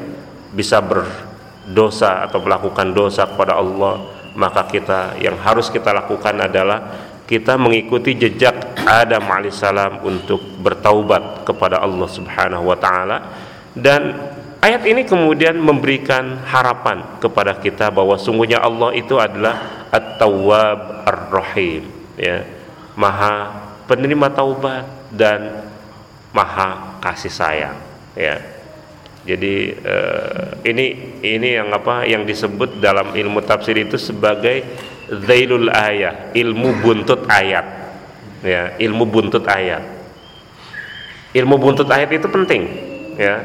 bisa berdosa atau melakukan dosa kepada Allah maka kita yang harus kita lakukan adalah kita mengikuti jejak Adam alaihissalam untuk bertaubat kepada Allah subhanahu wa ta'ala. Dan ayat ini kemudian memberikan harapan kepada kita bahwa sungguhnya Allah itu adalah at-tawwab ar-rahim ya. Maha penerima taubat dan maha kasih sayang ya. Jadi eh, ini ini yang apa yang disebut dalam ilmu tafsir itu sebagai zailul ayat ilmu buntut ayat ya ilmu buntut ayat. Ilmu buntut ayat itu penting ya.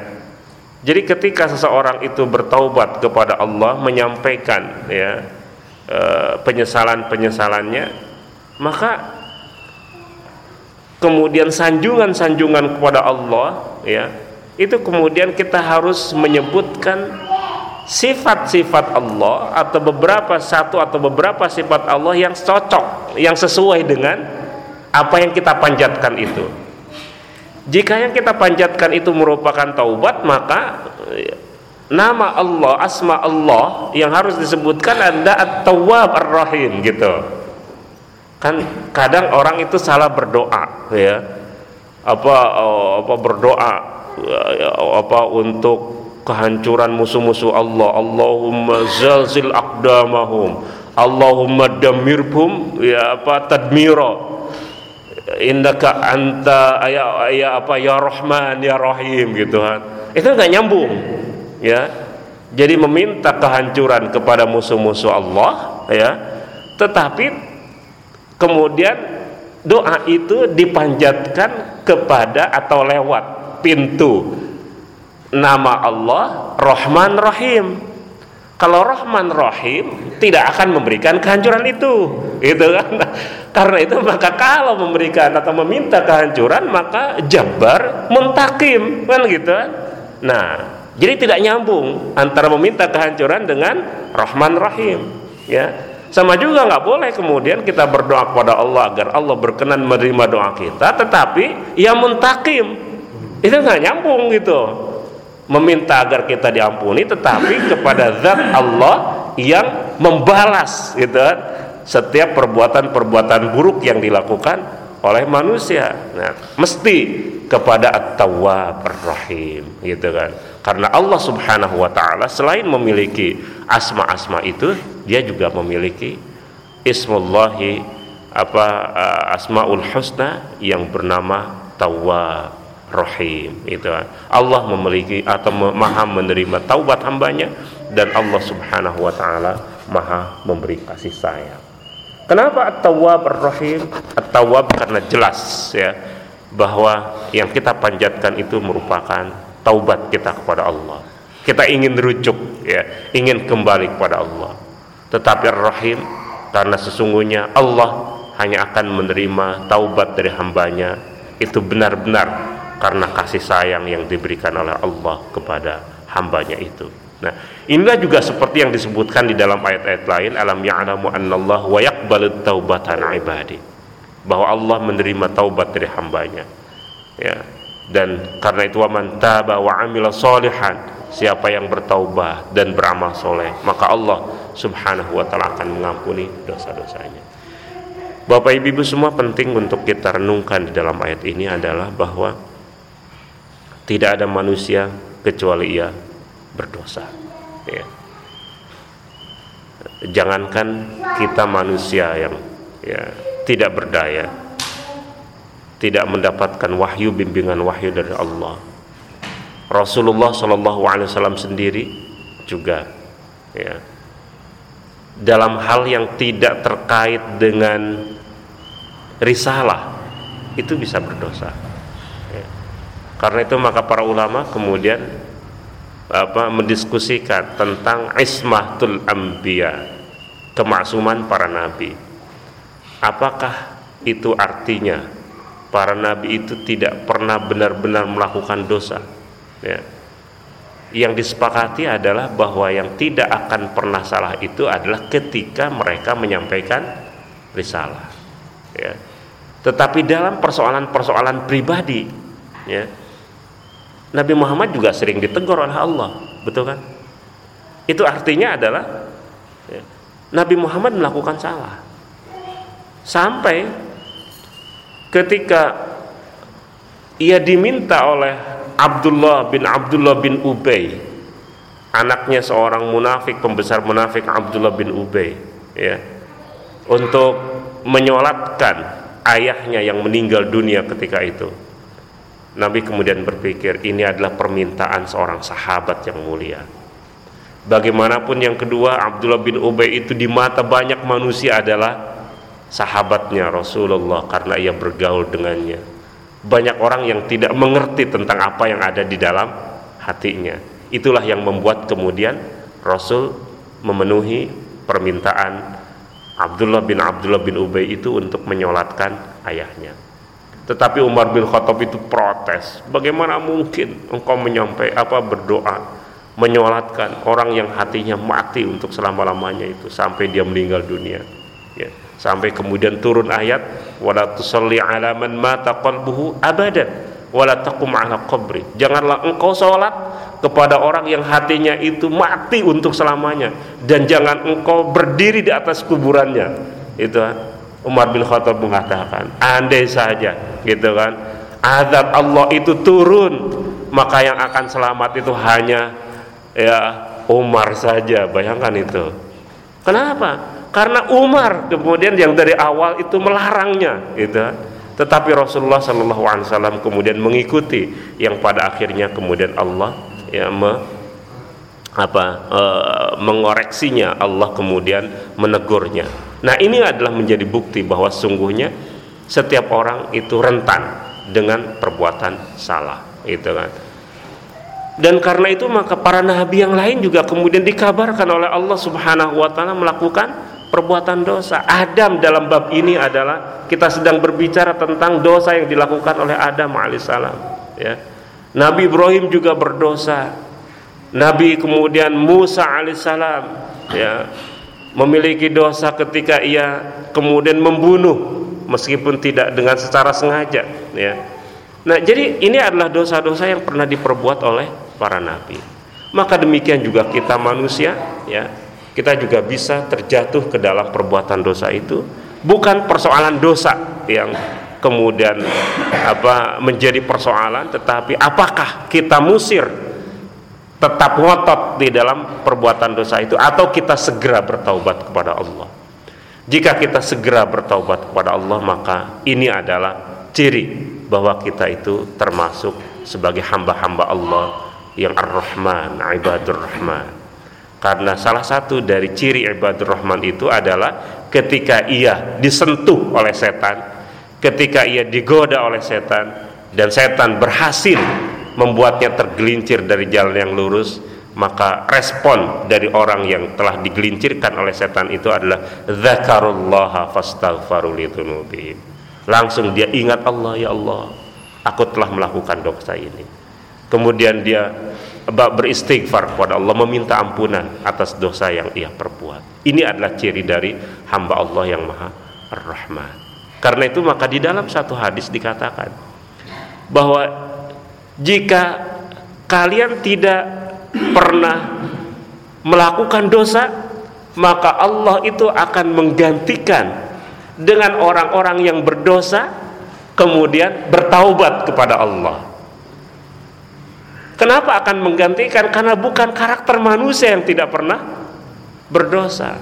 Jadi ketika seseorang itu bertaubat kepada Allah menyampaikan ya eh, penyesalan penyesalannya maka kemudian sanjungan-sanjungan kepada Allah ya itu kemudian kita harus menyebutkan sifat-sifat Allah atau beberapa satu atau beberapa sifat Allah yang cocok yang sesuai dengan apa yang kita panjatkan itu. Jika yang kita panjatkan itu merupakan taubat maka nama Allah asma Allah yang harus disebutkan ada at-tawwab ar-rahim gitu kan kadang orang itu salah berdoa ya. Apa oh, apa berdoa ya, apa untuk kehancuran musuh-musuh Allah. Allahumma zalzil aqdamahum. Allahumma damirhum ya apa tadmira. Indaka anta ya, ya apa ya rahman ya rahim gitu kan itu nggak nyambung ya. Jadi meminta kehancuran kepada musuh-musuh Allah ya. Tetapi kemudian doa itu dipanjatkan kepada atau lewat pintu. Nama Allah Rahman Rahim. Kalau Rahman Rahim tidak akan memberikan kehancuran itu. Itu kan? (laughs) Karena itu maka kalau memberikan atau meminta kehancuran maka jabar muntakim. Kan gitu nah jadi tidak nyambung antara meminta kehancuran dengan Rahman Rahim. Ya sama juga nggak boleh kemudian kita berdoa kepada Allah agar Allah berkenan menerima doa kita, tetapi yang muntakim itu nggak nyambung gitu. Meminta agar kita diampuni, tetapi kepada Zat Allah yang membalas gitu kan setiap perbuatan-perbuatan buruk yang dilakukan oleh manusia. Nah, mesti kepada At-Tawwab Ar-Rahim gitu kan. Karena Allah Subhanahu wa taala selain memiliki asma-asma itu, dia juga memiliki ismullahi apa uh, asmaul husna yang bernama Tawwab Rahim itu. Allah memiliki atau maha menerima taubat hambanya dan Allah Subhanahu wa taala maha memberi kasih sayang. Kenapa At-Tawwab Ar-Rahim? At-Tawwab karena jelas ya bahwa yang kita panjatkan itu merupakan taubat kita kepada Allah. Kita ingin rujuk ya, ingin kembali kepada Allah. Tetapi Ar-Rahim karena sesungguhnya Allah hanya akan menerima taubat dari hambanya itu benar-benar karena kasih sayang yang diberikan oleh Allah kepada hambanya itu. Nah, inilah juga seperti yang disebutkan di dalam ayat-ayat lain, alam ya'lamu annallahu wa yaqbalu taubatan ibadi. Bahwa Allah menerima taubat dari hambanya. Ya. Dan karena itu man taba wa amila solihan, siapa yang bertaubat dan beramal soleh, maka Allah Subhanahu wa taala akan mengampuni dosa-dosanya. Bapak Ibu semua penting untuk kita renungkan di dalam ayat ini adalah bahwa tidak ada manusia kecuali ia berdosa ya. jangankan kita manusia yang ya tidak berdaya tidak mendapatkan wahyu bimbingan wahyu dari Allah. Rasulullah Shallallahu Alaihi Wasallam sendiri juga ya dalam hal yang tidak terkait dengan risalah itu bisa berdosa ya. karena itu maka para ulama kemudian apa mendiskusikan tentang ismatul anbiya kemaksuman para nabi. Apakah itu artinya para nabi itu tidak pernah benar-benar melakukan dosa ya yang disepakati adalah bahwa yang tidak akan pernah salah itu adalah ketika mereka menyampaikan risalah ya tetapi dalam persoalan-persoalan pribadi ya Nabi Muhammad juga sering ditegur oleh Allah, betul kan? Itu artinya adalah ya, Nabi Muhammad melakukan salah. Sampai ketika ia diminta oleh Abdullah bin Abdullah bin Ubay, anaknya seorang munafik pembesar munafik Abdullah bin Ubay, ya, untuk menyolatkan ayahnya yang meninggal dunia ketika itu Nabi kemudian berpikir ini adalah permintaan seorang sahabat yang mulia. Bagaimanapun yang kedua Abdullah bin Ubay itu di mata banyak manusia adalah sahabatnya Rasulullah karena ia bergaul dengannya. Banyak orang yang tidak mengerti tentang apa yang ada di dalam hatinya. Itulah yang membuat kemudian Rasul memenuhi permintaan Abdullah bin Abdullah bin Ubay itu untuk menyolatkan ayahnya. Tetapi Umar bin Khattab itu protes. Bagaimana mungkin engkau menyampai apa berdoa, menyolatkan orang yang hatinya mati untuk selama-lamanya itu sampai dia meninggal dunia. Sampai kemudian turun ayat wala tusalli ala man mata qalbuhu abadan wala taqum ala qabri. Janganlah engkau salat kepada orang yang hatinya itu mati untuk selamanya dan jangan engkau berdiri di atas kuburannya. Itu Umar bin Khattab mengatakan andai saja gitu kan azab Allah itu turun maka yang akan selamat itu hanya ya Umar saja bayangkan itu kenapa karena Umar kemudian yang dari awal itu melarangnya gitu. Tetapi Rasulullah Shallallahu Alaihi Wasallam kemudian mengikuti yang pada akhirnya kemudian Allah ya me, apa e, mengoreksinya. Allah kemudian menegurnya. Nah ini adalah menjadi bukti bahwa sungguhnya setiap orang itu rentan dengan perbuatan salah, itu kan. Dan karena itu maka para nabi yang lain juga kemudian dikabarkan oleh Allah Subhanahu wa taala melakukan perbuatan dosa. Adam dalam bab ini adalah kita sedang berbicara tentang dosa yang dilakukan oleh Adam alaihissalam, ya. Nabi Ibrahim juga berdosa. Nabi kemudian Musa alaihissalam, ya memiliki dosa ketika ia kemudian membunuh meskipun tidak dengan secara sengaja ya. Nah, jadi ini adalah dosa-dosa yang pernah diperbuat oleh para nabi. Maka demikian juga kita manusia ya. Kita juga bisa terjatuh ke dalam perbuatan dosa itu. Bukan persoalan dosa yang kemudian apa menjadi persoalan tetapi apakah kita musir tetap ngotot di dalam perbuatan dosa itu atau kita segera bertaubat kepada Allah? Jika kita segera bertaubat kepada Allah maka ini adalah ciri bahwa kita itu termasuk sebagai hamba-hamba Allah yang Ar-Rahman, Ibadur Rahman karena salah satu dari ciri ibadur rahman itu adalah ketika ia disentuh oleh setan, ketika ia digoda oleh setan dan setan berhasil membuatnya tergelincir dari jalan yang lurus, maka respon dari orang yang telah digelincirkan oleh setan itu adalah zakarullaha fastaghfaru Langsung dia ingat Allah ya Allah, aku telah melakukan dosa ini. Kemudian dia beristighfar kepada Allah meminta ampunan atas dosa yang ia perbuat. Ini adalah ciri dari hamba Allah yang maha rahman karena itu maka di dalam satu hadis dikatakan bahwa jika kalian tidak pernah melakukan dosa maka Allah itu akan menggantikan dengan orang-orang yang berdosa kemudian bertaubat kepada Allah Kenapa akan menggantikan? Karena bukan karakter manusia yang tidak pernah berdosa.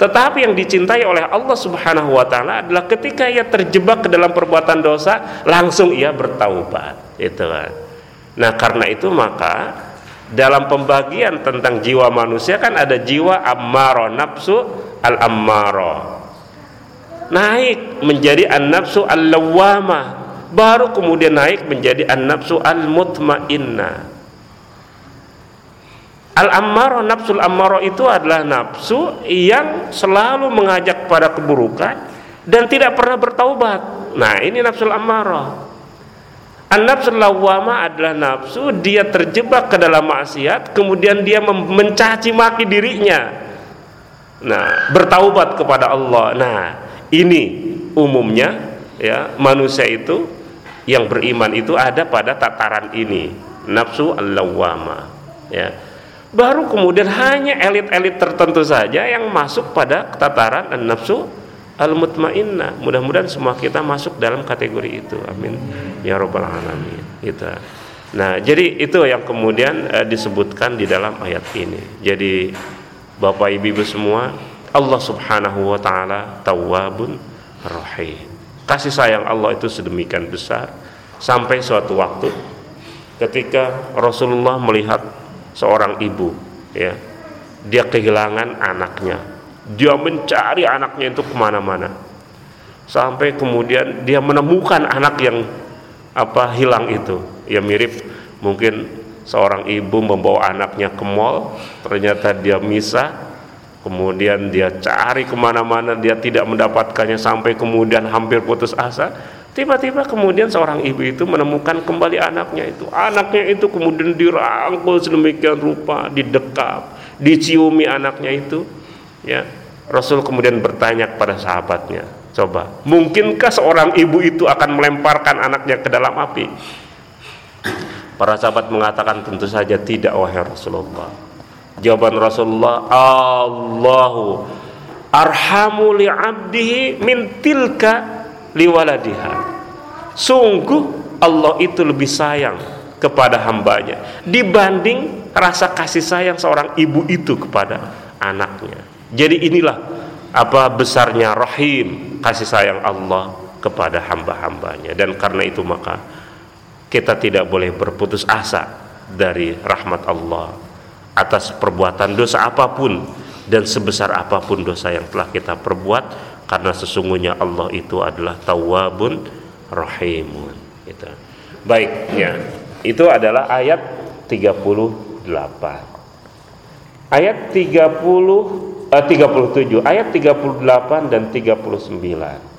Tetapi yang dicintai oleh Allah Subhanahu wa taala adalah ketika ia terjebak ke dalam perbuatan dosa, langsung ia bertaubat. Itu kan. Nah, karena itu maka dalam pembagian tentang jiwa manusia kan ada jiwa ammaro nafsu al ammaro naik menjadi an nafsu al lawamah baru kemudian naik menjadi an-nafsu al-mutmainnah. Al-ammaro nafsul ammaro itu adalah nafsu yang selalu mengajak pada keburukan dan tidak pernah bertaubat. Nah, ini nafsul ammaro. An-nafsul lawwama adalah nafsu dia terjebak ke dalam maksiat kemudian dia mencaci maki dirinya. Nah, bertaubat kepada Allah. Nah, ini umumnya ya manusia itu yang beriman itu ada pada tataran ini. Nafsu al-lawwama ya. Baru kemudian hanya elit-elit tertentu saja yang masuk pada tataran nafsu al-mutmainnah. Mudah-mudahan semua kita masuk dalam kategori itu. Amin. Ya robbal alamin. Gitu. Nah jadi itu yang kemudian uh, disebutkan di dalam ayat ini. Jadi Bapak Ibu semua Allah Subhanahu wa taala tawwabun rahim kasih sayang Allah itu sedemikian besar. Sampai suatu waktu ketika Rasulullah melihat seorang ibu ya dia kehilangan anaknya. Dia mencari anaknya itu ke mana-mana. Sampai kemudian dia menemukan anak yang apa hilang itu. Ya mirip mungkin seorang ibu membawa anaknya ke mall ternyata dia misah kemudian dia cari ke mana-mana dia tidak mendapatkannya sampai kemudian hampir putus asa. Tiba-tiba kemudian seorang ibu itu menemukan kembali anaknya itu. Anaknya itu kemudian dirangkul sedemikian rupa didekap diciumi anaknya itu ya. Rasul kemudian bertanya kepada sahabatnya coba mungkinkah seorang ibu itu akan melemparkan anaknya ke dalam api? Para sahabat mengatakan tentu saja tidak wahai Rasulullah Jawaban Rasulullah, Allahu arhamu li abdihi min tilka liwaladiha. Sungguh Allah itu lebih sayang kepada hambanya dibanding rasa kasih sayang seorang ibu itu kepada anaknya. Jadi inilah apa besarnya rahim kasih sayang Allah kepada hamba-hambanya dan karena itu maka kita tidak boleh berputus asa dari rahmat Allah atas perbuatan dosa apa pun dan sebesar apa pun dosa yang telah kita perbuat karena sesungguhnya Allah itu adalah tawwabun rahimun. Itu baik ya. Itu adalah ayat 38 ayat 30 eh, 37 ayat 38 dan 39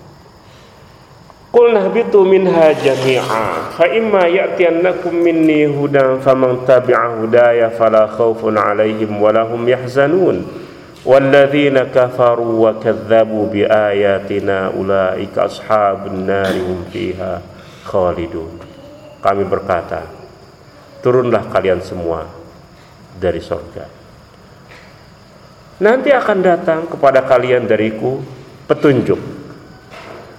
Qul nahbitu minha jami'a. Fa imma ya'tiyannakum minni hudan faman tabi'a hudaya fala khaufun 'alaihim wa lahum yahzanun. Walladzina kafaru wa kadzdzabu biayatina ulaika ashabun nari hum fiha khalidun. Kami berkata turunlah kalian semua dari surga nanti akan datang kepada kalian dariku petunjuk.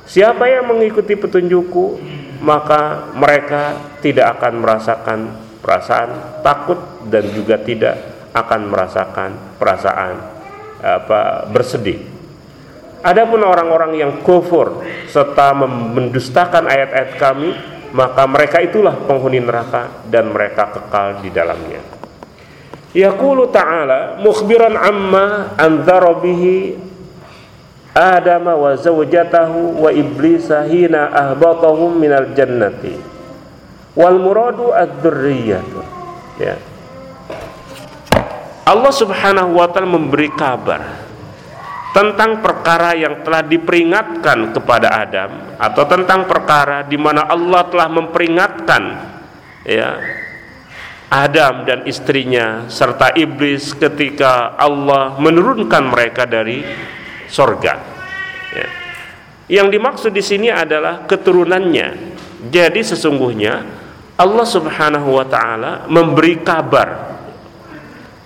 Siapa yang mengikuti petunjukku, maka mereka tidak akan merasakan perasaan takut dan juga tidak akan merasakan perasaan apa bersedih. Adapun orang-orang yang kufur serta mendustakan ayat-ayat kami, maka mereka itulah penghuni neraka dan mereka kekal di dalamnya. Yaqulu ta'ala mukhbiran amma anzara bihi Adam wa zawjatahu wa iblisa hina ahbatahum minal jannati. Wal muradu ad-dzurriyyatu ya. Allah Subhanahu wa taala memberi kabar tentang perkara yang telah diperingatkan kepada Adam atau tentang perkara di mana Allah telah memperingatkan ya Adam dan istrinya serta iblis ketika Allah menurunkan mereka dari sorga. Ya. Yang dimaksud di sini adalah keturunannya. Jadi sesungguhnya Allah Subhanahu wa taala memberi kabar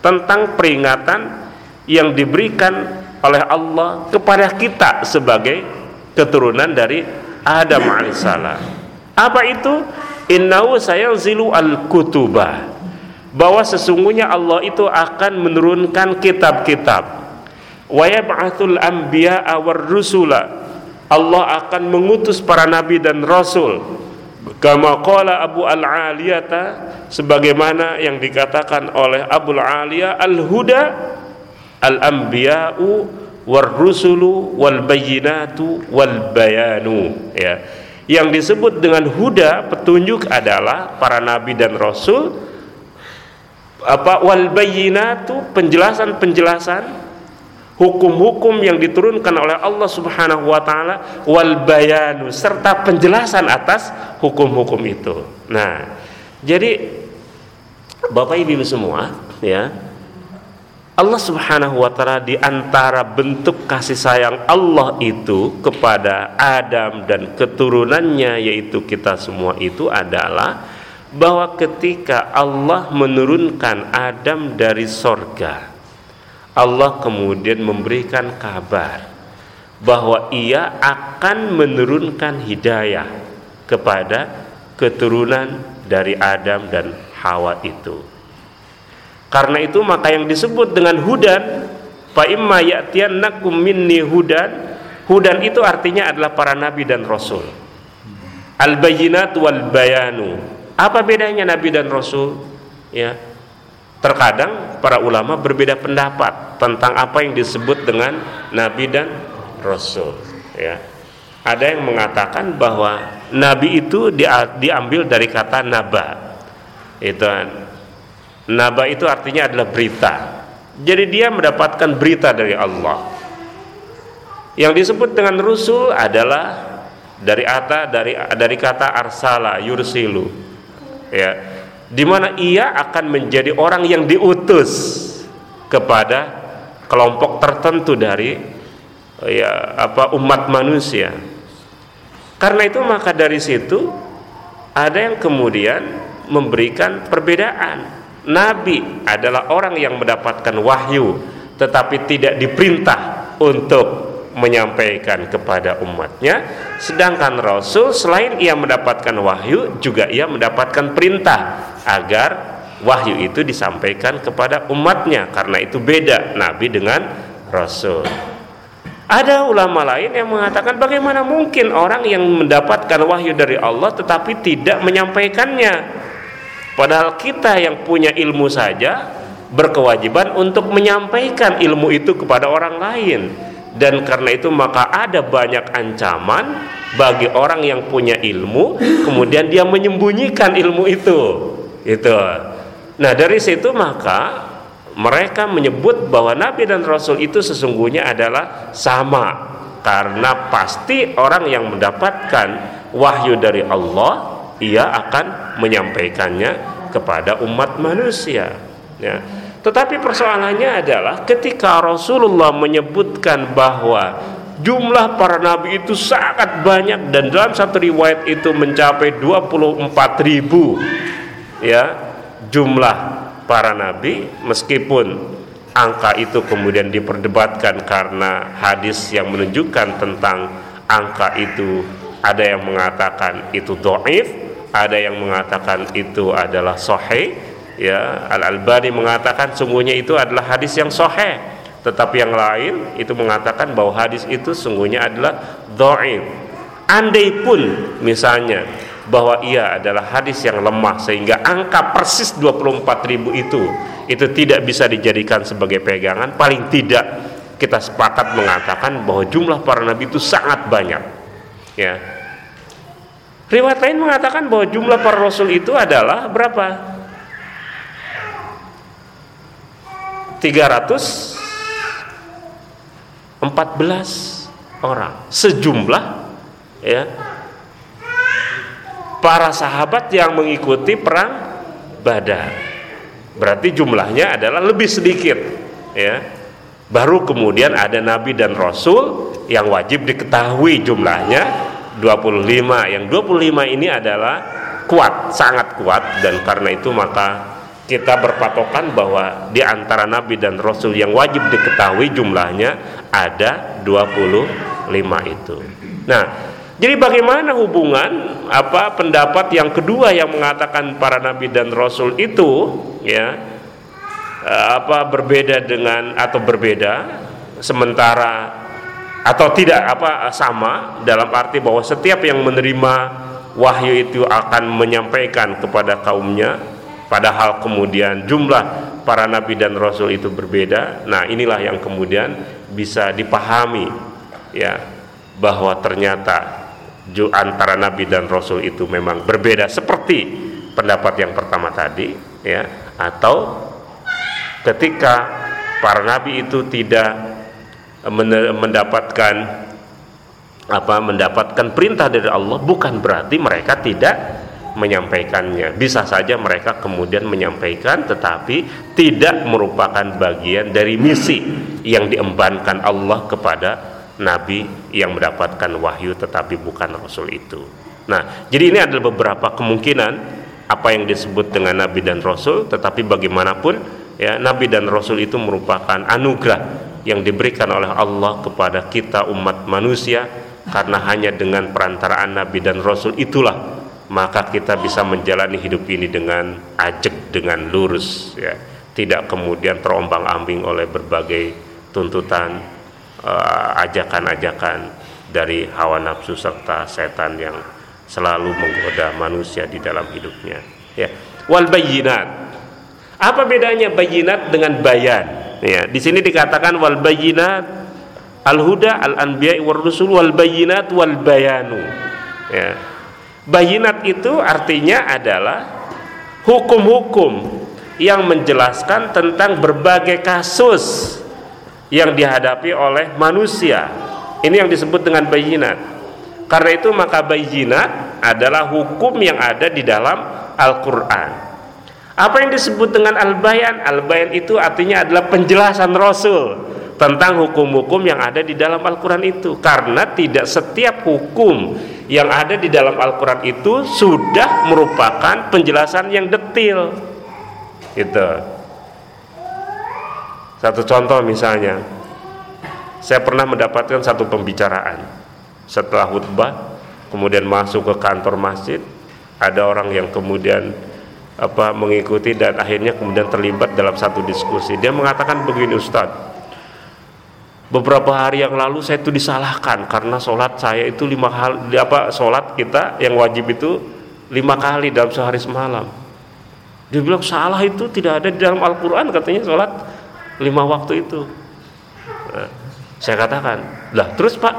tentang peringatan yang diberikan oleh Allah kepada kita sebagai keturunan dari Adam alaihissalam. Apa itu? Innahu sayanzilu al-kutubah. Bahwa sesungguhnya Allah itu akan menurunkan kitab-kitab wa yab'atsul anbiya'a war rusula Allah akan mengutus para nabi dan rasul. Kama qala Abu Al-Aliyata sebagaimana yang dikatakan oleh Abu Al-Aliyah al-huda al-anbiya'u war rusulu wal bayyinatu wal bayanu ya. Yang disebut dengan huda petunjuk adalah para nabi dan rasul. Apa? Wal bayyinatu penjelasan-penjelasan hukum-hukum yang diturunkan oleh Allah Subhanahu wa taala wal bayanu serta penjelasan atas hukum-hukum itu. Nah, jadi Bapak Ibu semua, ya. Allah Subhanahu wa taala di antara bentuk kasih sayang Allah itu kepada Adam dan keturunannya yaitu kita semua itu adalah bahwa ketika Allah menurunkan Adam dari sorga Allah kemudian memberikan kabar bahwa ia akan menurunkan hidayah kepada keturunan dari Adam dan Hawa itu. Karena itu maka yang disebut dengan hudan fa imma ya'tiyannakum minni hudan hudan itu artinya adalah para nabi dan rasul. Al wal bayanu. Apa bedanya nabi dan rasul? Ya, Terkadang para ulama berbeda pendapat tentang apa yang disebut dengan nabi dan rasul, ya. Ada yang mengatakan bahwa nabi itu diambil dari kata naba. Itu naba itu artinya adalah berita. Jadi dia mendapatkan berita dari Allah. Yang disebut dengan rusul adalah dari ata dari dari kata arsala yursilu. Ya di mana ia akan menjadi orang yang diutus kepada kelompok tertentu dari ya apa umat manusia. Karena itu maka dari situ ada yang kemudian memberikan perbedaan. Nabi adalah orang yang mendapatkan wahyu tetapi tidak diperintah untuk menyampaikan kepada umatnya sedangkan Rasul selain ia mendapatkan wahyu juga ia mendapatkan perintah agar wahyu itu disampaikan kepada umatnya. Karena itu beda Nabi dengan Rasul. Ada ulama lain yang mengatakan bagaimana mungkin orang yang mendapatkan wahyu dari Allah tetapi tidak menyampaikannya? Padahal kita yang punya ilmu saja berkewajiban untuk menyampaikan ilmu itu kepada orang lain dan karena itu maka ada banyak ancaman bagi orang yang punya ilmu kemudian dia menyembunyikan ilmu itu. Itu. Nah dari situ maka mereka menyebut bahwa nabi dan rasul itu sesungguhnya adalah sama. Karena pasti orang yang mendapatkan wahyu dari Allah ia akan menyampaikannya kepada umat manusia. Ya tetapi persoalannya adalah ketika Rasulullah menyebutkan bahwa jumlah para nabi itu sangat banyak dan dalam satu riwayat itu mencapai 24 ribu ya jumlah para nabi meskipun angka itu kemudian diperdebatkan karena hadis yang menunjukkan tentang angka itu. Ada yang mengatakan itu doif ada yang mengatakan itu adalah sahih ya Al Albani mengatakan sungguhnya itu adalah hadis yang sahih. Tetapi yang lain itu mengatakan bahwa hadis itu sungguhnya adalah doif andai pun misalnya bahwa ia adalah hadis yang lemah sehingga angka persis 24 ribu itu itu tidak bisa dijadikan sebagai pegangan paling tidak kita sepakat mengatakan bahwa jumlah para nabi itu sangat banyak. Ya. Riwayat lain mengatakan bahwa jumlah para rasul itu adalah berapa 314 orang sejumlah ya para sahabat yang mengikuti perang Badar. Berarti jumlahnya adalah lebih sedikit, ya. Baru kemudian ada nabi dan rasul yang wajib diketahui jumlahnya 25. Yang 25 ini adalah kuat, sangat kuat dan karena itu maka kita berpatokan bahwa di antara nabi dan rasul yang wajib diketahui jumlahnya ada 25 itu. Nah, jadi bagaimana hubungan apa pendapat yang kedua yang mengatakan para nabi dan rasul itu ya apa berbeda dengan atau berbeda sementara atau tidak apa sama dalam arti bahwa setiap yang menerima wahyu itu akan menyampaikan kepada kaumnya padahal kemudian jumlah para nabi dan rasul itu berbeda. Nah, inilah yang kemudian bisa dipahami ya bahwa ternyata antara nabi dan rasul itu memang berbeda seperti pendapat yang pertama tadi ya atau ketika para nabi itu tidak mendapatkan apa mendapatkan perintah dari Allah bukan berarti mereka tidak menyampaikannya bisa saja mereka kemudian menyampaikan tetapi tidak merupakan bagian dari misi yang diembankan Allah kepada nabi yang mendapatkan wahyu tetapi bukan rasul itu. Nah, jadi ini adalah beberapa kemungkinan apa yang disebut dengan nabi dan rasul, tetapi bagaimanapun ya nabi dan rasul itu merupakan anugerah yang diberikan oleh Allah kepada kita umat manusia karena hanya dengan perantaraan nabi dan rasul itulah maka kita bisa menjalani hidup ini dengan ajak dengan lurus ya. Tidak kemudian terombang-ambing oleh berbagai tuntutan Eh, ajakan-ajakan dari hawa nafsu serta setan yang selalu menggoda manusia di dalam hidupnya ya. Wal bayinat apa bedanya bayinat dengan bayan? Ya di sini dikatakan wal bayinat al huda al anbiya war rusul wal bayinat wal bayanu. Ya bayinat itu artinya adalah hukum-hukum yang menjelaskan tentang berbagai kasus yang dihadapi oleh manusia. Ini yang disebut dengan bayinat. Karena itu maka bayinat adalah hukum yang ada di dalam Al-Qur'an. Apa yang disebut dengan al-bayan? Al-bayan itu artinya adalah penjelasan Rasul tentang hukum-hukum yang ada di dalam Al-Quran itu karena tidak setiap hukum yang ada di dalam Al-Quran itu sudah merupakan penjelasan yang detil. Gitu. Satu contoh misalnya, saya pernah mendapatkan satu pembicaraan. Setelah khutbah, kemudian masuk ke kantor masjid, ada orang yang kemudian apa mengikuti dan akhirnya kemudian terlibat dalam satu diskusi. Dia mengatakan begini Ustadz, beberapa hari yang lalu saya itu disalahkan karena sholat saya itu lima kali apa sholat kita yang wajib itu lima kali dalam sehari semalam. Dia bilang salah itu tidak ada di dalam Al-Quran katanya sholat lima waktu itu. Nah, saya katakan lah terus pak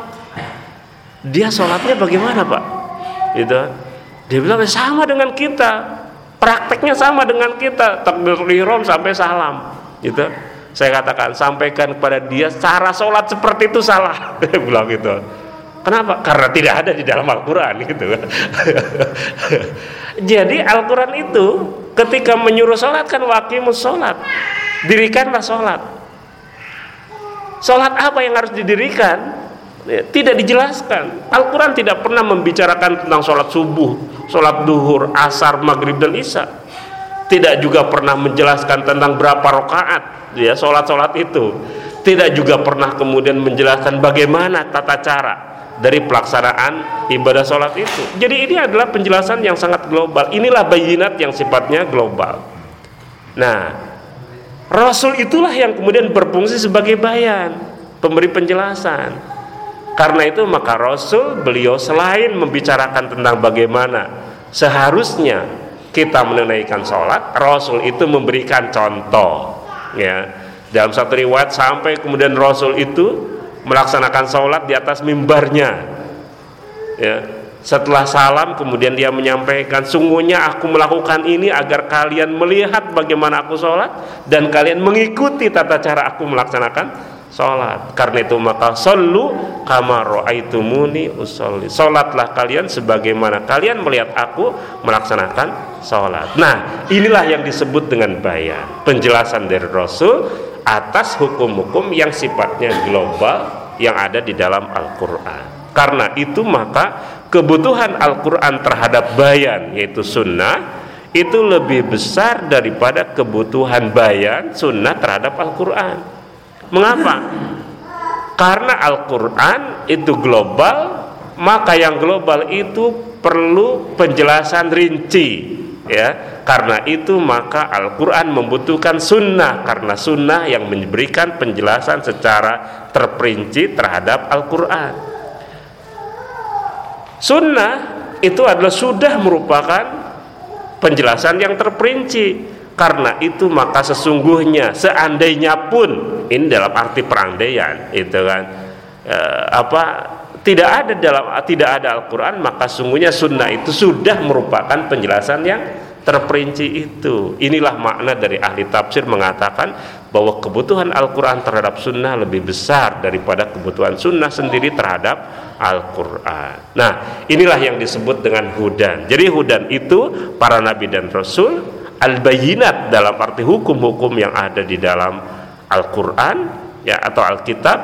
dia sholatnya bagaimana pak? Gitu. Dia bilang sama dengan kita prakteknya sama dengan kita takbir ihram sampai salam gitu saya katakan sampaikan kepada dia cara sholat seperti itu salah. (laughs) Bilang gitu. Kenapa? Karena tidak ada di dalam Al-Quran gitu. (laughs) Jadi Al-Quran itu ketika menyuruh sholat kan wakimus sholat. Dirikanlah sholat. Sholat apa yang harus didirikan? Ya, tidak dijelaskan. Al-Quran tidak pernah membicarakan tentang sholat subuh sholat duhur, asar, maghrib dan isya. Tidak juga pernah menjelaskan tentang berapa rakaat ya sholat-sholat itu. Tidak juga pernah kemudian menjelaskan bagaimana tata cara dari pelaksanaan ibadah sholat itu. Jadi ini adalah penjelasan yang sangat global. Inilah bayinat yang sifatnya global. Nah Rasul itulah yang kemudian berfungsi sebagai bayan pemberi penjelasan. Karena itu maka Rasul beliau selain membicarakan tentang bagaimana seharusnya kita menunaikan sholat Rasul itu memberikan contoh ya. Dalam satu riwayat sampai kemudian Rasul itu melaksanakan sholat di atas mimbarnya. Ya. Setelah salam kemudian dia menyampaikan sungguhnya aku melakukan ini agar kalian melihat bagaimana aku sholat dan kalian mengikuti tata cara aku melaksanakan sholat. Karena itu maka sallu kama ra'aitumuni usolli. Sholatlah kalian sebagaimana kalian melihat aku melaksanakan sholat. Nah inilah yang disebut dengan bayan. Penjelasan dari Rasul atas hukum-hukum yang sifatnya global yang ada di dalam Al-Quran. Karena itu maka kebutuhan Al-Quran terhadap bayan yaitu sunnah itu lebih besar daripada kebutuhan bayan sunnah terhadap Al-Quran Mengapa? Karena Al-Quran itu global, maka yang global itu perlu penjelasan rinci. Ya, karena itu maka Al-Quran membutuhkan sunnah karena sunnah yang memberikan penjelasan secara terperinci terhadap Al-Quran. Sunnah itu adalah sudah merupakan penjelasan yang terperinci karena itu maka sesungguhnya seandainya pun ini dalam arti perandaian itu kan. E, apa tidak ada dalam tidak ada Al-Qur'an maka sungguhnya sunnah itu sudah merupakan penjelasan yang terperinci itu. Inilah makna dari ahli tafsir mengatakan bahwa kebutuhan Al-Quran terhadap sunnah lebih besar daripada kebutuhan sunnah sendiri terhadap Al-Quran. Nah inilah yang disebut dengan hudan. Jadi hudan itu para nabi dan rasul al-bayinat dalam arti hukum-hukum yang ada di dalam Al-Qur'an ya atau Alkitab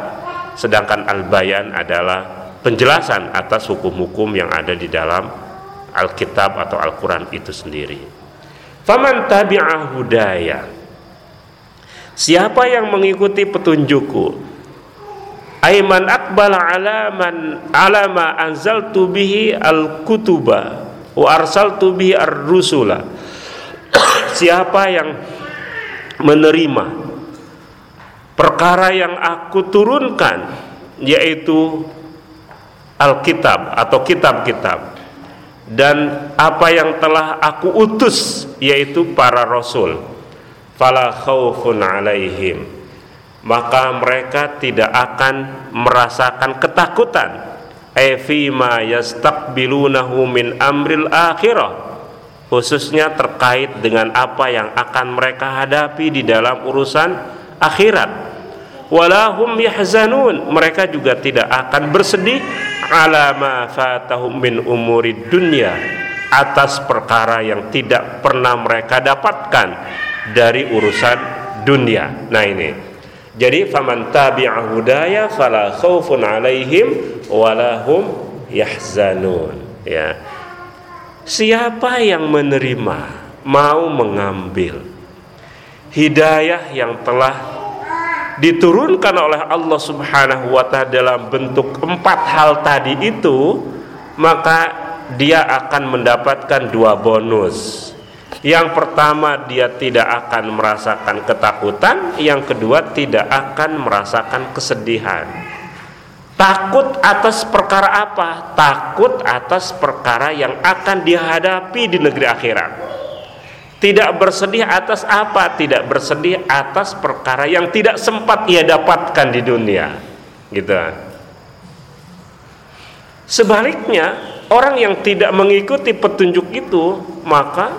sedangkan al-bayan adalah penjelasan atas hukum-hukum yang ada di dalam Alkitab atau Al-Qur'an itu sendiri. Faman tabi'a hudaya. Siapa yang mengikuti petunjukku? Aiman akbala ala man ala ma anzaltu bihi al-kutuba wa arsaltu bihi ar-rusula. (coughs) Siapa yang menerima perkara yang aku turunkan yaitu Alkitab atau kitab-kitab. Dan apa yang telah aku utus yaitu para rasul. Fala khaufun alaihim. Maka mereka tidak akan merasakan ketakutan. Ma yastaqbilunahu min amril akhirah. Khususnya terkait dengan apa yang akan mereka hadapi di dalam urusan akhirat walahum yahzanun. Mereka juga tidak akan bersedih ala ma fatahum min umuri dunya atas perkara yang tidak pernah mereka dapatkan dari urusan dunia. Nah ini. Jadi faman tabi'a hudaya fala khaufun alaihim walahum yahzanun. Ya. Siapa yang menerima, mau mengambil hidayah yang telah diturunkan oleh Allah Subhanahu wa taala dalam bentuk empat hal tadi itu, maka dia akan mendapatkan dua bonus. Yang pertama dia tidak akan merasakan ketakutan, yang kedua tidak akan merasakan kesedihan. Takut atas perkara apa? Takut atas perkara yang akan dihadapi di negeri akhirat. Tidak bersedih atas apa? Tidak bersedih atas perkara yang tidak sempat ia dapatkan di dunia. Gitu. Sebaliknya, orang yang tidak mengikuti petunjuk itu, maka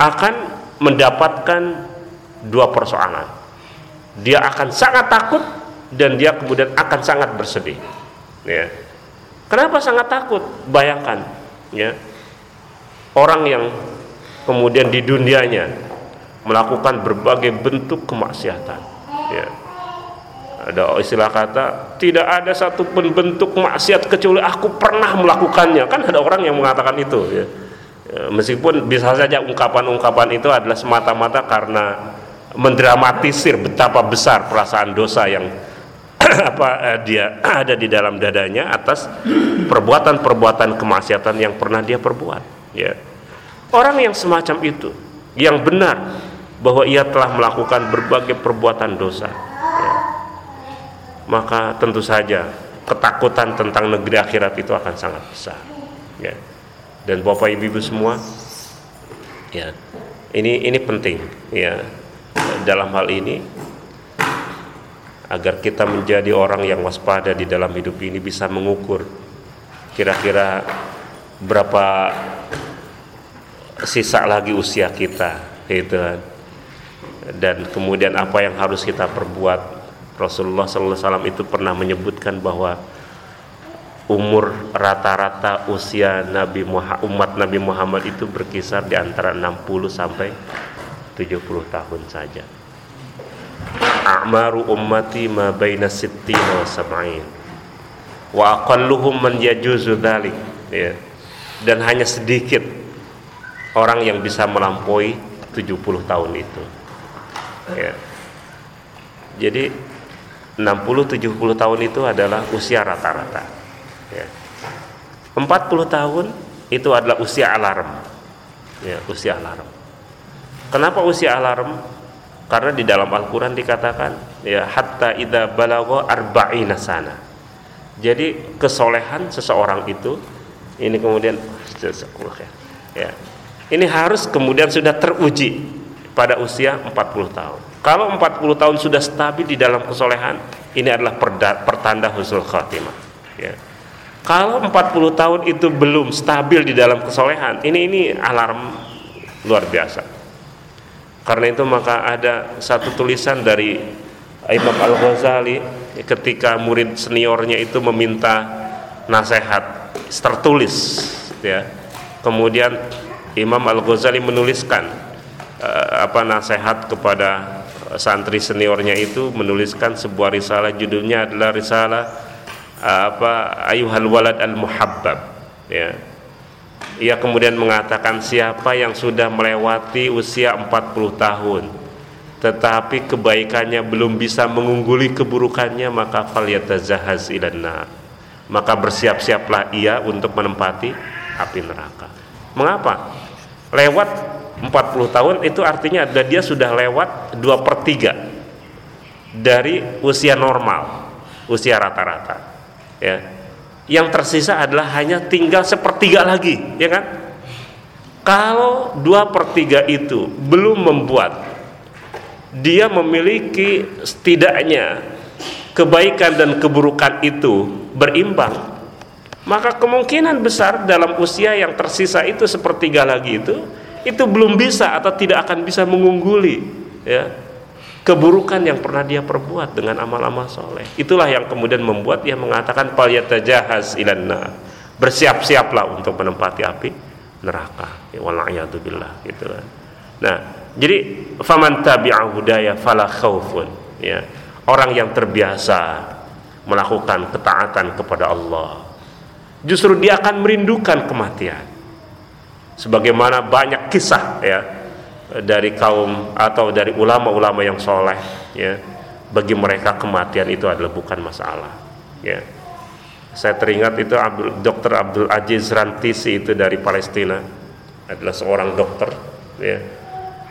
akan mendapatkan dua persoalan. Dia akan sangat takut dan dia kemudian akan sangat bersedih ya kenapa sangat takut bayangkan ya orang yang kemudian di dunianya melakukan berbagai bentuk kemaksiatan. Ya. Ada istilah kata tidak ada satupun bentuk maksiat kecuali aku pernah melakukannya. Kan ada orang yang mengatakan itu ya. E, meskipun bisa saja ungkapan-ungkapan itu adalah semata-mata karena mendramatisir betapa besar perasaan dosa yang (clears throat) apa eh, dia (clears throat) ada di dalam dadanya atas perbuatan-perbuatan kemaksiatan yang pernah dia perbuat ya orang yang semacam itu yang benar bahwa ia telah melakukan berbagai perbuatan dosa ya, maka tentu saja ketakutan tentang negeri akhirat itu akan sangat besar ya. Dan bapak ibu, ibu semua ya ini ini penting ya dalam hal ini agar kita menjadi orang yang waspada di dalam hidup ini bisa mengukur kira-kira berapa sisa lagi usia kita gitu kan dan kemudian apa yang harus kita perbuat Rasulullah SAW itu pernah menyebutkan bahwa umur rata-rata usia Nabi Muhammad, umat Nabi Muhammad itu berkisar di antara 60 sampai 70 tahun saja. A'maru ummati ma baina sittina wa sab'in. Wa aqalluhum man yajuzu dhalik. Ya. Dan hanya sedikit orang yang bisa melampaui 70 tahun itu. Ya. Jadi 60 70 tahun itu adalah usia rata-rata ya. 40 tahun itu adalah usia alarm ya usia alarm kenapa usia alarm karena di dalam Al-Quran dikatakan ya hatta idza balagha arba'ina sana jadi kesolehan seseorang itu ini kemudian ya ini harus kemudian sudah teruji pada usia 40 tahun kalau 40 tahun sudah stabil di dalam kesolehan ini adalah pertanda husnul khatimah ya kalau 40 tahun itu belum stabil di dalam kesolehan, ini ini alarm luar biasa. Karena itu maka ada satu tulisan dari Imam Al-Ghazali ketika murid seniornya itu meminta nasihat tertulis ya. Kemudian Imam Al-Ghazali menuliskan uh, apa nasihat kepada santri seniornya itu menuliskan sebuah risalah judulnya adalah risalah apa ayuhal walad al muhabbab ya. Ia kemudian mengatakan siapa yang sudah melewati usia 40 tahun tetapi kebaikannya belum bisa mengungguli keburukannya maka falyatazahaz ilanna maka bersiap-siaplah ia untuk menempati api neraka. Mengapa lewat 40 tahun itu artinya ada dia sudah lewat 2 per 3 dari usia normal usia rata-rata ya. Yang tersisa adalah hanya tinggal sepertiga lagi ya kan? Kalau dua per tiga itu belum membuat dia memiliki setidaknya kebaikan dan keburukan itu berimbang maka kemungkinan besar dalam usia yang tersisa itu sepertiga lagi itu itu belum bisa atau tidak akan bisa mengungguli ya keburukan yang pernah dia perbuat dengan amal-amal soleh. Itulah yang kemudian membuat dia mengatakan palyatajahaz ilanna. Bersiap-siaplah untuk menempati api neraka. Ya billah gitu kan. Nah, jadi faman tabi'a hudaya fala khaufun ya. Orang yang terbiasa melakukan ketaatan kepada Allah justru dia akan merindukan kematian. Sebagaimana banyak kisah ya dari kaum atau dari ulama-ulama yang soleh ya bagi mereka kematian itu adalah bukan masalah ya saya teringat itu Abdul, Dr. Abdul Aziz Rantisi itu dari Palestina adalah seorang dokter ya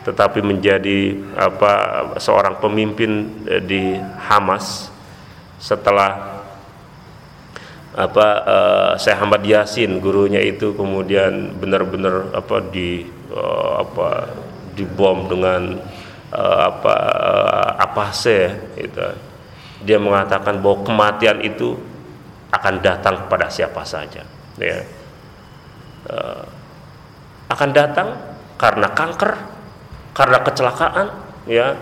tetapi menjadi apa seorang pemimpin eh, di Hamas setelah apa uh, Syekh Ahmad Yasin gurunya itu kemudian benar-benar apa di uh, apa dibom dengan uh, apa uh, apa sih itu dia mengatakan bahwa kematian itu akan datang kepada siapa saja ya. Uh, akan datang karena kanker karena kecelakaan ya.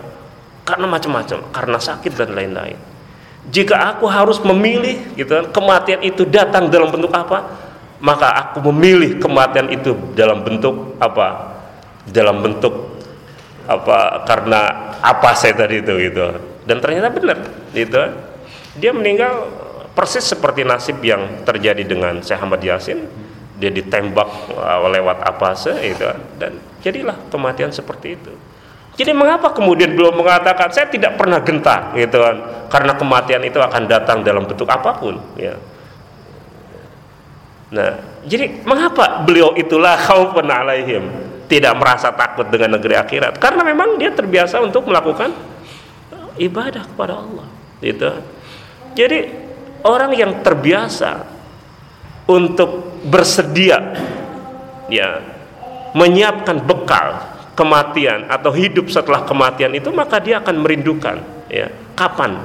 Karena macam-macam karena sakit dan lain-lain jika aku harus memilih gitu kan kematian itu datang dalam bentuk apa maka aku memilih kematian itu dalam bentuk apa? Dalam bentuk apa? Karena apa saya tadi itu gitu. Dan ternyata benar gitu. Dia meninggal persis seperti nasib yang terjadi dengan Syekh Ahmad Yasin. Dia ditembak uh, lewat apa se itu dan jadilah kematian seperti itu. Jadi mengapa kemudian belum mengatakan saya tidak pernah gentar gitu kan karena kematian itu akan datang dalam bentuk apa pun ya. Nah, jadi mengapa beliau itulah khaufun alaihim tidak merasa takut dengan negeri akhirat? Karena memang dia terbiasa untuk melakukan ibadah kepada Allah gitu. Jadi orang yang terbiasa untuk bersedia ya menyiapkan bekal kematian atau hidup setelah kematian itu maka dia akan merindukan ya kapan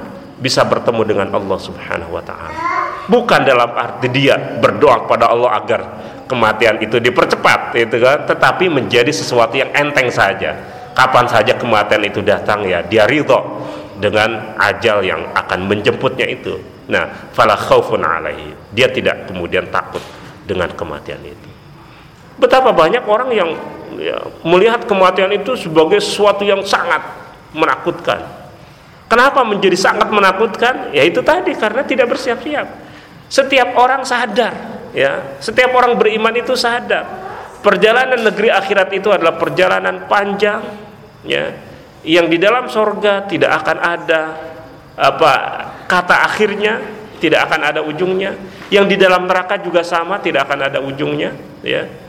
bisa bertemu dengan Allah Subhanahu wa taala. Bukan dalam arti dia berdoa kepada Allah agar kematian itu dipercepat itu kan, tetapi menjadi sesuatu yang enteng saja. Kapan saja kematian itu datang ya dia ridho dengan ajal yang akan menjemputnya itu. Nah, fala khaufun alaihi. Dia tidak kemudian takut dengan kematian itu. Betapa banyak orang yang ya, melihat kematian itu sebagai sesuatu yang sangat menakutkan. Kenapa menjadi sangat menakutkan? Ya itu tadi karena tidak bersiap-siap. Setiap orang sadar, ya, setiap orang beriman itu sadar. Perjalanan negeri akhirat itu adalah perjalanan panjang, ya, yang di dalam sorga tidak akan ada apa kata akhirnya, tidak akan ada ujungnya. Yang di dalam neraka juga sama, tidak akan ada ujungnya, ya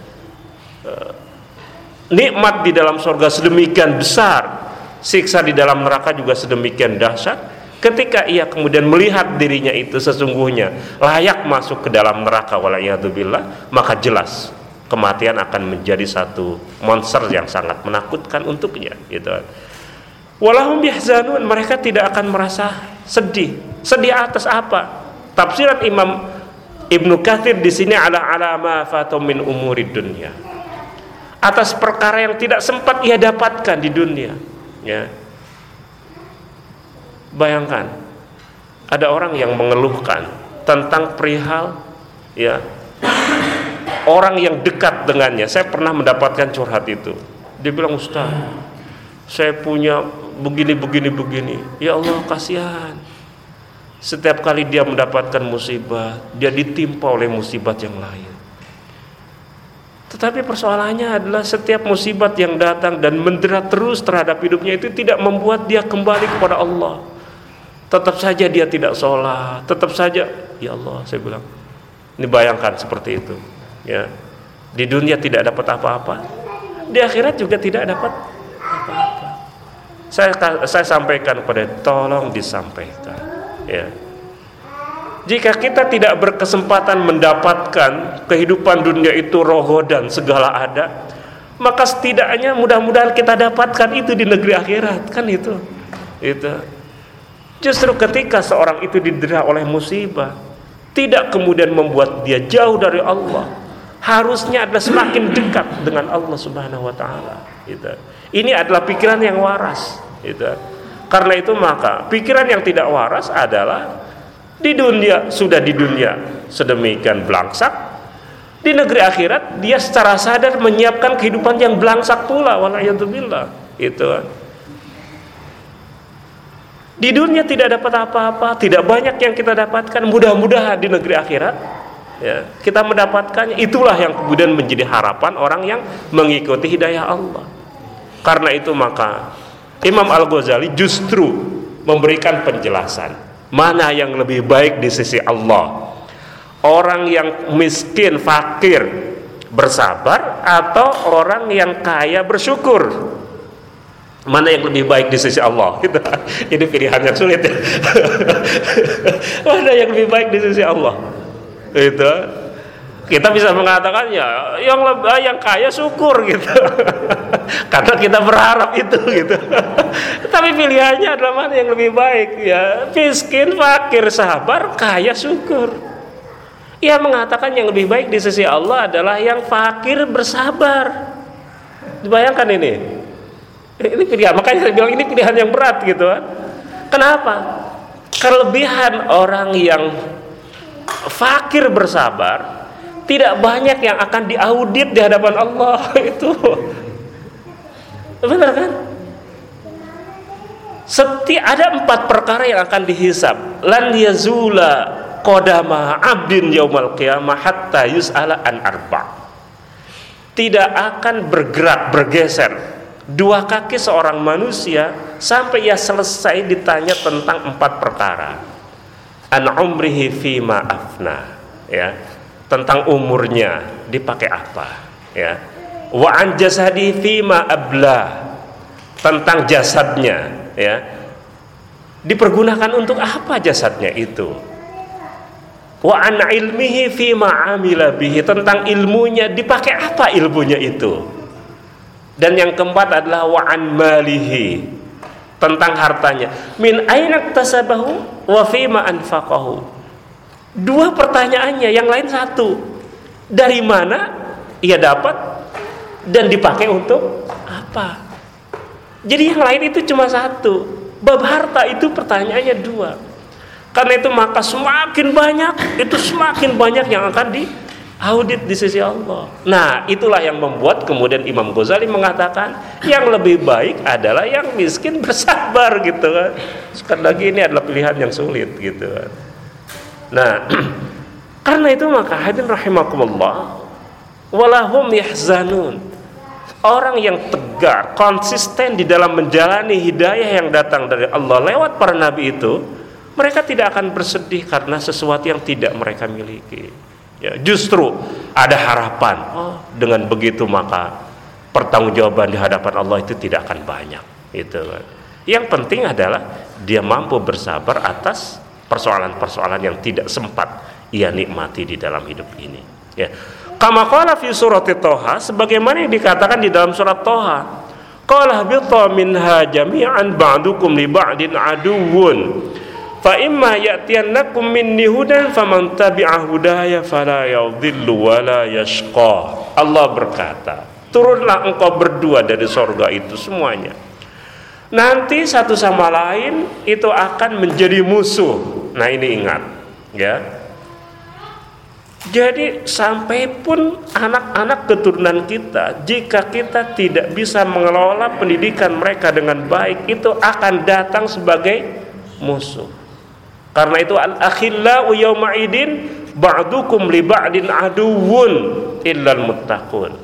nikmat di dalam sorga sedemikian besar siksa di dalam neraka juga sedemikian dahsyat. Ketika ia kemudian melihat dirinya itu sesungguhnya layak masuk ke dalam neraka walayatubillah maka jelas kematian akan menjadi satu monster yang sangat menakutkan untuknya gitu. Walahum bihzanun mereka tidak akan merasa sedih. Sedih atas apa? Tafsiran Imam Ibnu Kathir di sini ala alama fatum min umuri dunia atas perkara yang tidak sempat ia dapatkan di dunia. Ya. Bayangkan ada orang yang mengeluhkan tentang perihal ya orang yang dekat dengannya. Saya pernah mendapatkan curhat itu. Dia bilang Ustaz saya punya begini begini begini. Ya Allah kasihan. Setiap kali dia mendapatkan musibah dia ditimpa oleh musibat yang lain tetapi persoalannya adalah setiap musibat yang datang dan mendera terus terhadap hidupnya itu tidak membuat dia kembali kepada Allah. Tetap saja dia tidak sholat, tetap saja, ya Allah, saya bilang, ini bayangkan seperti itu, ya. Di dunia tidak dapat apa-apa, di akhirat juga tidak dapat apa-apa. Saya saya sampaikan kepada tolong disampaikan, ya jika kita tidak berkesempatan mendapatkan kehidupan dunia itu roho dan segala ada, maka setidaknya mudah-mudahan kita dapatkan itu di negeri akhirat, kan itu. Itu. Justru ketika seorang itu didera oleh musibah, tidak kemudian membuat dia jauh dari Allah, harusnya adalah semakin dekat dengan Allah Subhanahu wa taala. Itu. Ini adalah pikiran yang waras, itu. Karena itu maka pikiran yang tidak waras adalah di dunia sudah di dunia. Sedemikian belangsak. Di negeri akhirat dia secara sadar menyiapkan kehidupan yang belangsak pula walayatubillah itu. Di dunia tidak dapat apa-apa tidak banyak yang kita dapatkan. Mudah-mudahan di negeri akhirat ya kita mendapatkannya itulah yang kemudian menjadi harapan orang yang mengikuti hidayah Allah. Karena itu maka Imam Al-Ghazali justru memberikan penjelasan mana yang lebih baik di sisi Allah? Orang yang miskin fakir bersabar atau orang yang kaya bersyukur? Mana yang lebih baik di sisi Allah? (laughs) Gitu. ini pilihan yang sulit ya. (laughs) mana yang lebih baik di sisi Allah? Itu kita bisa mengatakan ya yang lebih yang kaya syukur gitu. (laughs) Karena kita berharap itu gitu. (laughs) Tapi pilihannya adalah mana yang lebih baik? Ya miskin fakir sabar kaya syukur. Ia mengatakan yang lebih baik di sisi Allah adalah yang fakir bersabar. Dibayangkan ini. Ini pilihan makanya saya bilang ini pilihan yang berat gitu. Kenapa? Kelebihan orang yang fakir bersabar tidak banyak yang akan diaudit di hadapan Allah (laughs) itu. Benar kan? Setiap ada empat perkara yang akan dihisap. Lan yazula qadama abdin yaumal qiyamah hatta yus'ala an arba. Tidak akan bergerak bergeser. Dua kaki seorang manusia sampai ia selesai ditanya tentang empat perkara. An umrihi fima afna ya tentang umurnya dipakai apa ya. Wa an jasadi fima abla tentang jasadnya ya. Dipergunakan untuk apa jasadnya itu? Wa an ilmihi fi ma'amila bihi tentang ilmunya dipakai apa ilmunya itu? Dan yang keempat adalah wa an malihi tentang hartanya. Min aina tasabahu wa fi ma anfaqahu dua pertanyaannya yang lain satu dari mana ia dapat dan dipakai untuk apa jadi yang lain itu cuma satu Bab harta itu pertanyaannya dua. Karena itu maka semakin banyak itu semakin banyak yang akan di audit di sisi Allah. Nah, itulah yang membuat kemudian Imam Ghazali mengatakan yang lebih baik adalah yang miskin bersabar gitu kan. Sekali lagi ini adalah pilihan yang sulit gitu kan. Nah, (clears throat) karena itu maka hadirin rahimakumullah walahum yahzanun Orang yang tegar, konsisten di dalam menjalani hidayah yang datang dari Allah lewat para nabi itu, mereka tidak akan bersedih karena sesuatu yang tidak mereka miliki. Ya, justru ada harapan. Oh, dengan begitu maka pertanggungjawaban di hadapan Allah itu tidak akan banyak. Itu. Yang penting adalah dia mampu bersabar atas persoalan-persoalan yang tidak sempat ia nikmati di dalam hidup ini. Ya. Kama qala fi surat Toha sebagaimana yang dikatakan di dalam surat Toha. Qala habita minha jami'an ba'dukum li ba'din aduwwun. Fa imma ya'tiyannakum minni hudan faman tabi'a hudaya fala yadhillu wa la yashqa. Allah berkata, turunlah engkau berdua dari sorga itu semuanya. Nanti satu sama lain itu akan menjadi musuh. Nah ini ingat, ya jadi sampai pun anak-anak keturunan kita jika kita tidak bisa mengelola pendidikan mereka dengan baik itu akan datang sebagai musuh. Karena itu al-akhillau yauma idin ba'dukum li ba'din aduwwun illal muttaqun.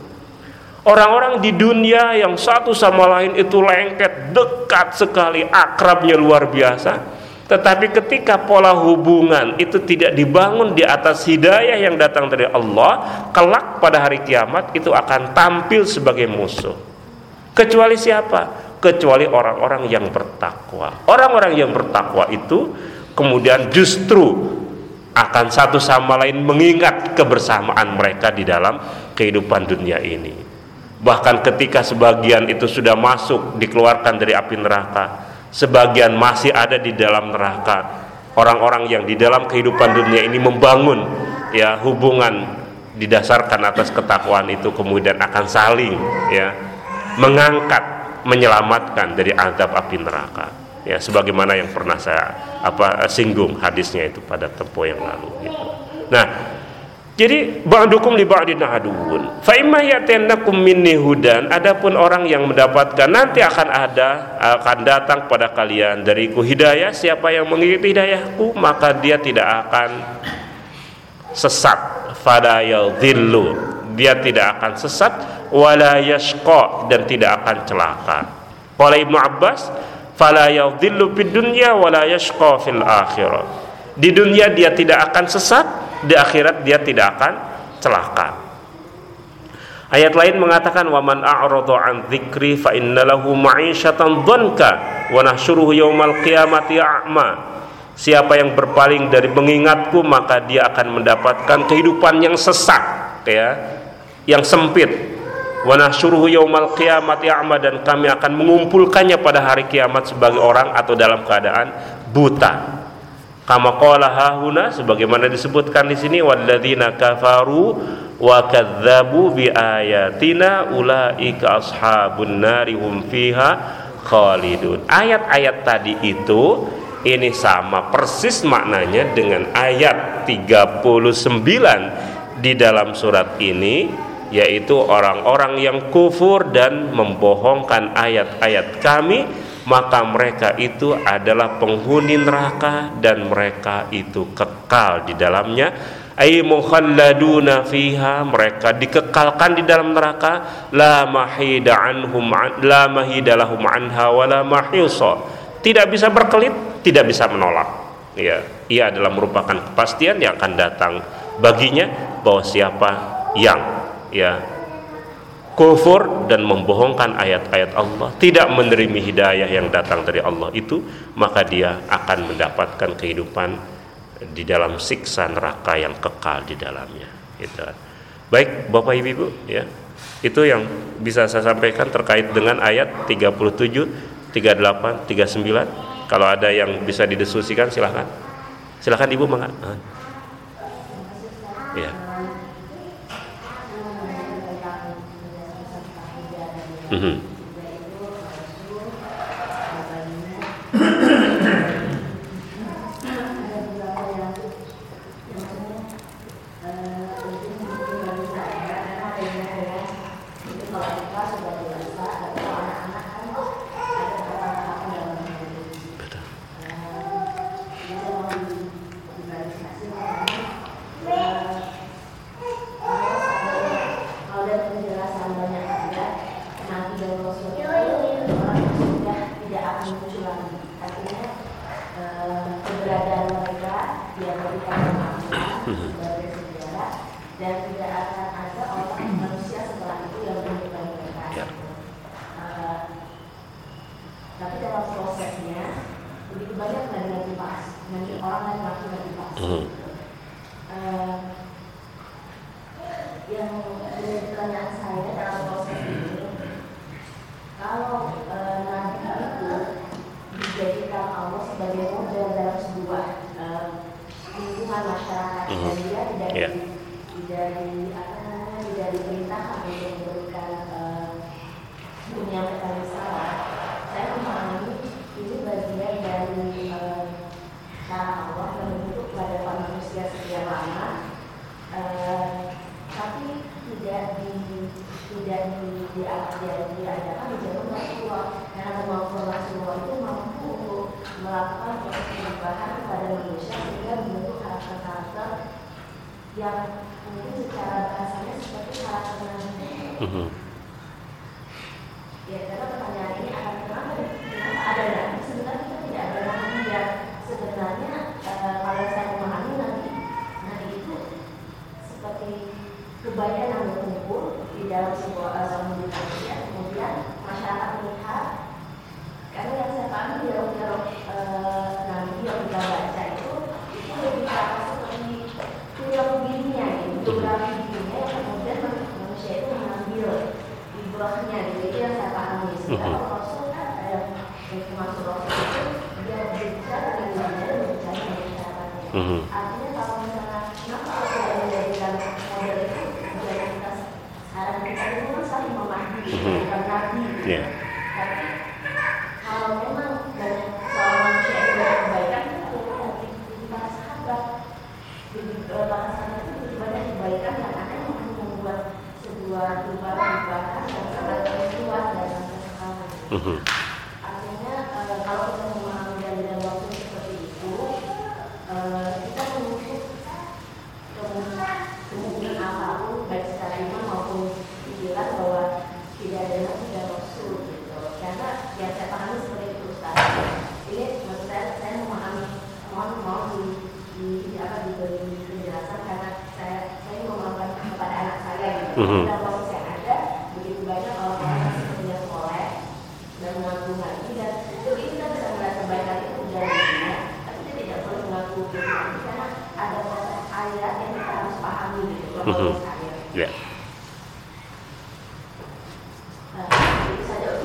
Orang-orang di dunia yang satu sama lain itu lengket, dekat sekali, akrabnya luar biasa tetapi ketika pola hubungan itu tidak dibangun di atas hidayah yang datang dari Allah, kelak pada hari kiamat itu akan tampil sebagai musuh. Kecuali siapa? Kecuali orang-orang yang bertakwa. Orang-orang yang bertakwa itu kemudian justru akan satu sama lain mengingat kebersamaan mereka di dalam kehidupan dunia ini. Bahkan ketika sebagian itu sudah masuk dikeluarkan dari api neraka, sebagian masih ada di dalam neraka orang-orang yang di dalam kehidupan dunia ini membangun ya hubungan didasarkan atas ketakwaan itu kemudian akan saling ya mengangkat menyelamatkan dari azab api neraka ya sebagaimana yang pernah saya apa singgung hadisnya itu pada tempo yang lalu gitu. Nah, jadi ba'dukum li ba'din aduun. Fa imma ya'tiyannakum minni hudan, adapun orang yang mendapatkan nanti akan ada akan datang pada kalian dariku hidayah, siapa yang mengikuti hidayahku maka dia tidak akan sesat. Fala yadhillu. Dia tidak akan sesat wala yashqa dan tidak akan celaka. Qala Ibnu Abbas, fala yadhillu fid dunya wala yashqa fil akhirah. Di dunia dia tidak akan sesat di akhirat dia tidak akan celaka. Ayat lain mengatakan waman a'rada an dzikri fa innalahu ma'isyatan dhanka wa nahsyuruhu yaumal qiyamati a'ma. Siapa yang berpaling dari mengingatku maka dia akan mendapatkan kehidupan yang sesak ya, yang sempit. Wa nahsyuruhu yaumal qiyamati a'ma dan kami akan mengumpulkannya pada hari kiamat sebagai orang atau dalam keadaan buta kama qala hahuna sebagaimana disebutkan di sini walladzina kafaru wa kadzabu bi ayatina ulaika ashabun nari hum fiha khalidun. Ayat-ayat tadi itu ini sama persis maknanya dengan ayat 39 di dalam surat ini yaitu orang-orang yang kufur dan membohongkan ayat-ayat kami maka mereka itu adalah penghuni neraka dan mereka itu kekal di dalamnya. Ay mukhalladuna fiha mereka dikekalkan di dalam neraka. La mahida anhum la mahida lahum anha wala mahyusa tidak bisa berkelit tidak bisa menolak. Ya ia adalah merupakan kepastian yang akan datang baginya bahwa siapa yang ya kufur dan membohongkan ayat-ayat Allah, tidak menerima hidayah yang datang dari Allah itu, maka dia akan mendapatkan kehidupan di dalam siksa neraka yang kekal di dalamnya. Itu. Baik, Bapak Ibu, ya. Itu yang bisa saya sampaikan terkait dengan ayat 37, 38, 39. Kalau ada yang bisa didiskusikan silahkan. Silahkan Ibu, mangga. Ya. Mm-hmm.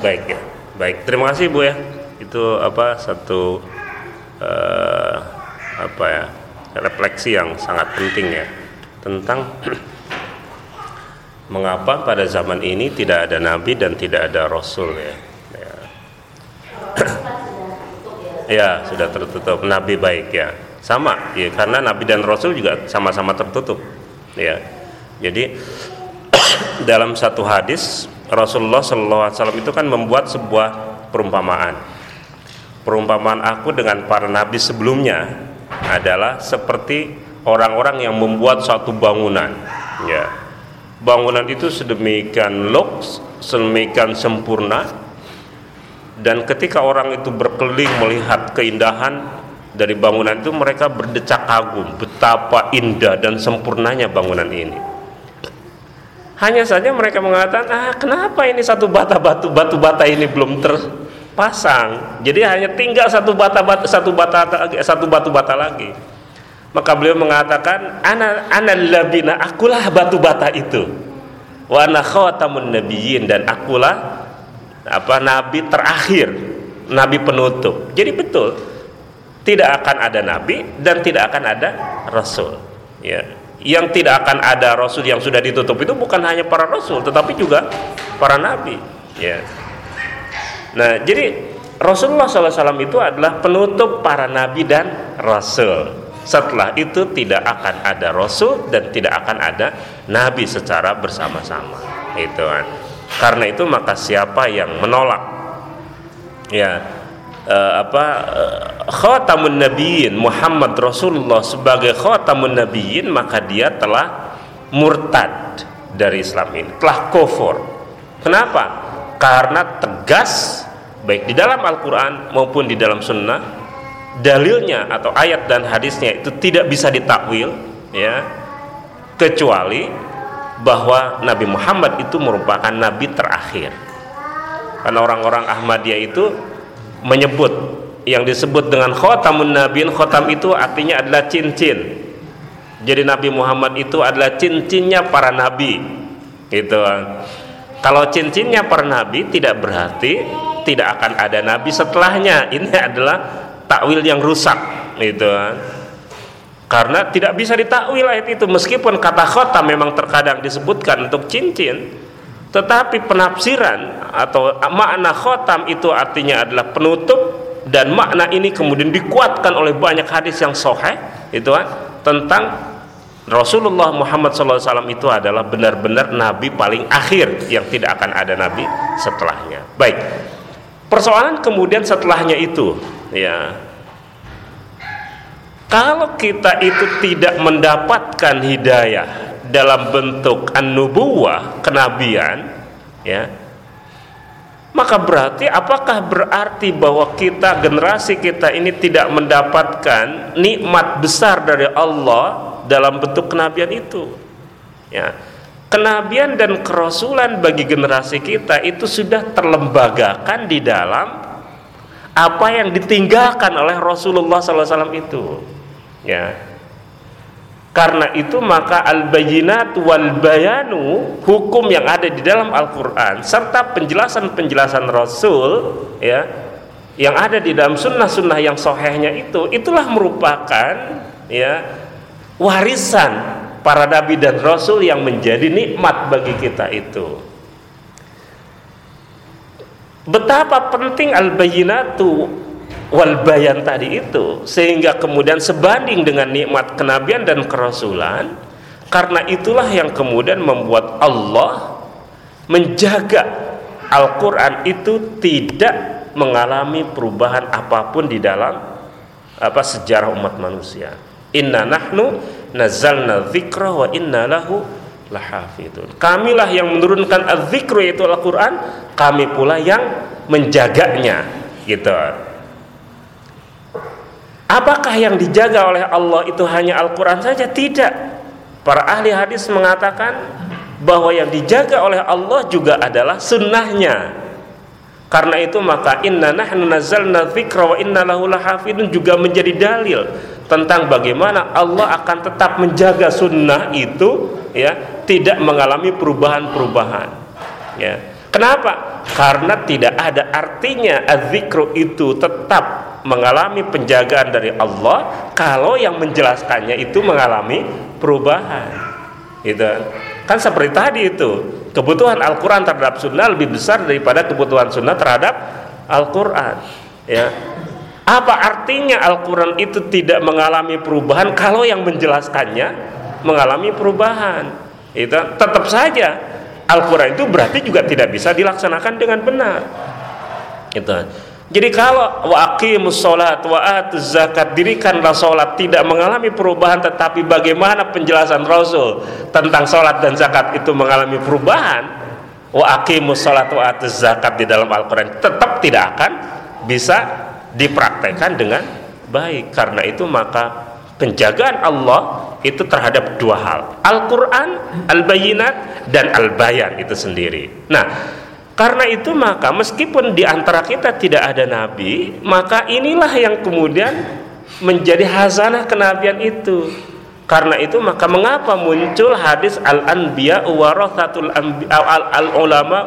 Baik ya, baik. Terima kasih Bu ya. Itu apa satu uh, apa ya refleksi yang sangat penting ya tentang (clears throat) mengapa pada zaman ini tidak ada nabi dan tidak ada rasul ya. Ya, (clears throat) ya sudah tertutup nabi baik ya. Sama ya karena nabi dan rasul juga sama-sama tertutup ya. Jadi (coughs) dalam satu hadis Rasulullah SAW itu kan membuat sebuah perumpamaan. Perumpamaan aku dengan para nabi sebelumnya adalah seperti orang-orang yang membuat suatu bangunan. Ya. Bangunan itu sedemikian loks sedemikian sempurna dan ketika orang itu berkeliling melihat keindahan dari bangunan itu mereka berdecak kagum betapa indah dan sempurnanya bangunan ini. Hanya saja mereka mengatakan ah kenapa ini satu bata batu batu bata ini belum terpasang? Jadi hanya tinggal satu bata bata satu bata satu batu bata lagi. Maka beliau mengatakan ana ana labina akulah batu bata itu. Wa ana khatamun nabiyyin dan akulah apa nabi terakhir nabi penutup. Jadi betul tidak akan ada nabi dan tidak akan ada rasul ya. Yang tidak akan ada rasul yang sudah ditutup itu bukan hanya para rasul tetapi juga para nabi ya. Nah jadi Rasulullah SAW itu adalah penutup para nabi dan rasul. Setelah itu tidak akan ada rasul dan tidak akan ada nabi secara bersama-sama itu kan. Karena itu maka siapa yang menolak ya uh, apa uh, khatamun nabiyyin Muhammad Rasulullah sebagai khatamun nabiyyin maka dia telah murtad dari Islam ini telah kufur kenapa karena tegas baik di dalam Al-Quran maupun di dalam Sunnah dalilnya atau ayat dan hadisnya itu tidak bisa ditakwil ya kecuali bahwa Nabi Muhammad itu merupakan nabi terakhir. Karena orang-orang Ahmadiyah itu menyebut yang disebut dengan khotamun nabiin khotam itu artinya adalah cincin. Jadi Nabi Muhammad itu adalah cincinnya para nabi. Gitu. Kalau cincinnya para nabi tidak berarti tidak akan ada nabi setelahnya. Ini adalah takwil yang rusak, gitu karena tidak bisa ditakwil ayat itu meskipun kata khota memang terkadang disebutkan untuk cincin tetapi penafsiran atau makna khotam itu artinya adalah penutup dan makna ini kemudian dikuatkan oleh banyak hadis yang soheh itu kan tentang Rasulullah Muhammad SAW itu adalah benar-benar nabi paling akhir yang tidak akan ada nabi setelahnya. Baik. Persoalan kemudian setelahnya itu ya. Kalau kita itu tidak mendapatkan hidayah dalam bentuk an-nubuwah, kenabian, ya. Maka berarti apakah berarti bahwa kita generasi kita ini tidak mendapatkan nikmat besar dari Allah dalam bentuk kenabian itu? Ya. Kenabian dan kerasulan bagi generasi kita itu sudah terlembagakan di dalam apa yang ditinggalkan oleh Rasulullah SAW itu ya karena itu maka al-bayinat wal bayanu hukum yang ada di dalam Al-Qur'an serta penjelasan-penjelasan Rasul ya yang ada di dalam sunnah-sunnah yang sohehnya itu itulah merupakan ya warisan para nabi dan rasul yang menjadi nikmat bagi kita itu. Betapa penting al-bayinatu wal bayan tadi itu sehingga kemudian sebanding dengan nikmat kenabian dan kerasulan karena itulah yang kemudian membuat Allah menjaga Al-Quran itu tidak mengalami perubahan apa pun di dalam apa sejarah umat manusia. Inna nahnu nazalna dzikra wa inna lahu lahafidun kamilah yang menurunkan az-zikru yaitu Al-Quran kami pula yang menjaganya gitu Apakah yang dijaga oleh Allah itu hanya Al-Quran saja? Tidak. Para ahli hadis mengatakan bahwa yang dijaga oleh Allah juga adalah sunnahnya. Karena itu maka inna nahnu nazzalna dzikra wa inna lahu lahafidun juga menjadi dalil tentang bagaimana Allah akan tetap menjaga sunnah itu ya tidak mengalami perubahan-perubahan. Ya. Kenapa? Karena tidak ada artinya adzikru itu tetap mengalami penjagaan dari Allah kalau yang menjelaskannya itu mengalami perubahan. Gitu. Kan seperti tadi itu kebutuhan Al-Quran terhadap sunnah lebih besar daripada kebutuhan sunnah terhadap Al-Quran ya. Apa artinya Al-Quran itu tidak mengalami perubahan kalau yang menjelaskannya mengalami perubahan? Itu tetap saja Al-Quran itu berarti juga tidak bisa dilaksanakan dengan benar. Itu Jadi kalau wa aqimus sholat wa atuz zakat dirikanlah sholat tidak mengalami perubahan tetapi bagaimana penjelasan Rasul tentang sholat dan zakat itu mengalami perubahan wa aqimus sholat wa atuz zakat di dalam Al-Quran tetap tidak akan bisa dipraktekkan dengan baik. Karena itu maka penjagaan Allah itu terhadap dua hal Al-Quran, Al-Bayinat dan Al-Bayan itu sendiri nah karena itu maka meskipun di antara kita tidak ada nabi, maka inilah yang kemudian menjadi hazanah kenabian itu. Karena itu maka mengapa muncul hadis al-anbiya warathatul anbiya al ulama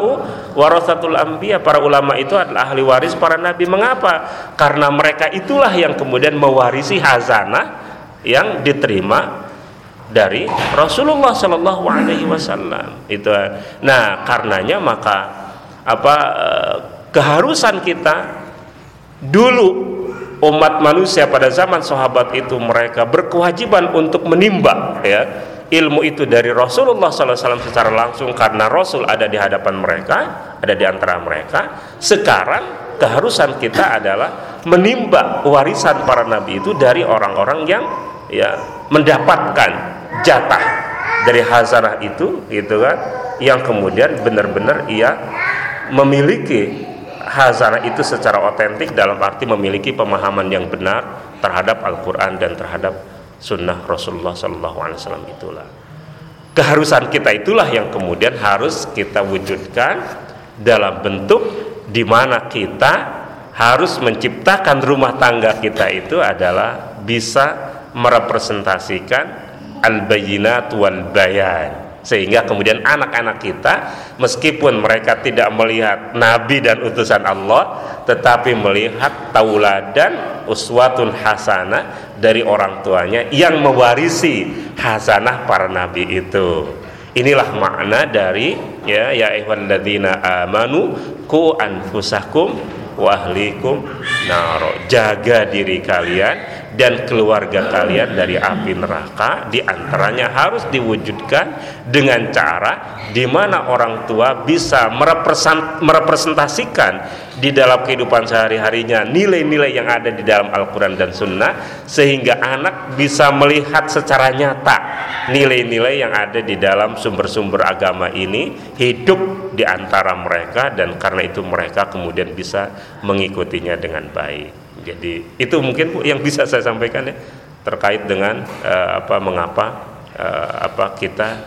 warathatul anbiya para ulama itu adalah ahli waris para nabi. Mengapa? Karena mereka itulah yang kemudian mewarisi hazanah yang diterima dari Rasulullah Shallallahu Alaihi Wasallam itu. Nah karenanya maka apa eh, keharusan kita dulu umat manusia pada zaman sahabat itu mereka berkewajiban untuk menimba ya ilmu itu dari Rasulullah SAW secara langsung karena Rasul ada di hadapan mereka, ada di antara mereka. Sekarang keharusan kita adalah menimba warisan para nabi itu dari orang-orang yang ya mendapatkan jatah dari hazarah itu gitu kan yang kemudian benar-benar ia memiliki hazanah itu secara otentik dalam arti memiliki pemahaman yang benar terhadap Al-Quran dan terhadap sunnah Rasulullah Sallallahu Alaihi Wasallam itulah. Keharusan kita itulah yang kemudian harus kita wujudkan dalam bentuk di mana kita harus menciptakan rumah tangga kita itu adalah bisa merepresentasikan al-bayinat wal bayan. Sehingga kemudian anak-anak kita meskipun mereka tidak melihat nabi dan utusan Allah tetapi melihat tauladan uswatun hasanah dari orang tuanya yang mewarisi hasanah para nabi itu. Inilah makna dari ya ya ayyuhalladzina amanu ku anfusakum wa ahlikum naro. Jaga diri kalian dan keluarga kalian dari api neraka di antaranya harus diwujudkan dengan cara di mana orang tua bisa merepresentasikan di dalam kehidupan sehari-harinya nilai-nilai yang ada di dalam Al-Quran dan Sunnah sehingga anak bisa melihat secara nyata nilai-nilai yang ada di dalam sumber-sumber agama ini hidup di antara mereka dan karena itu mereka kemudian bisa mengikutinya dengan baik. Jadi itu mungkin Bu yang bisa saya sampaikan ya terkait dengan uh, apa mengapa uh, apa kita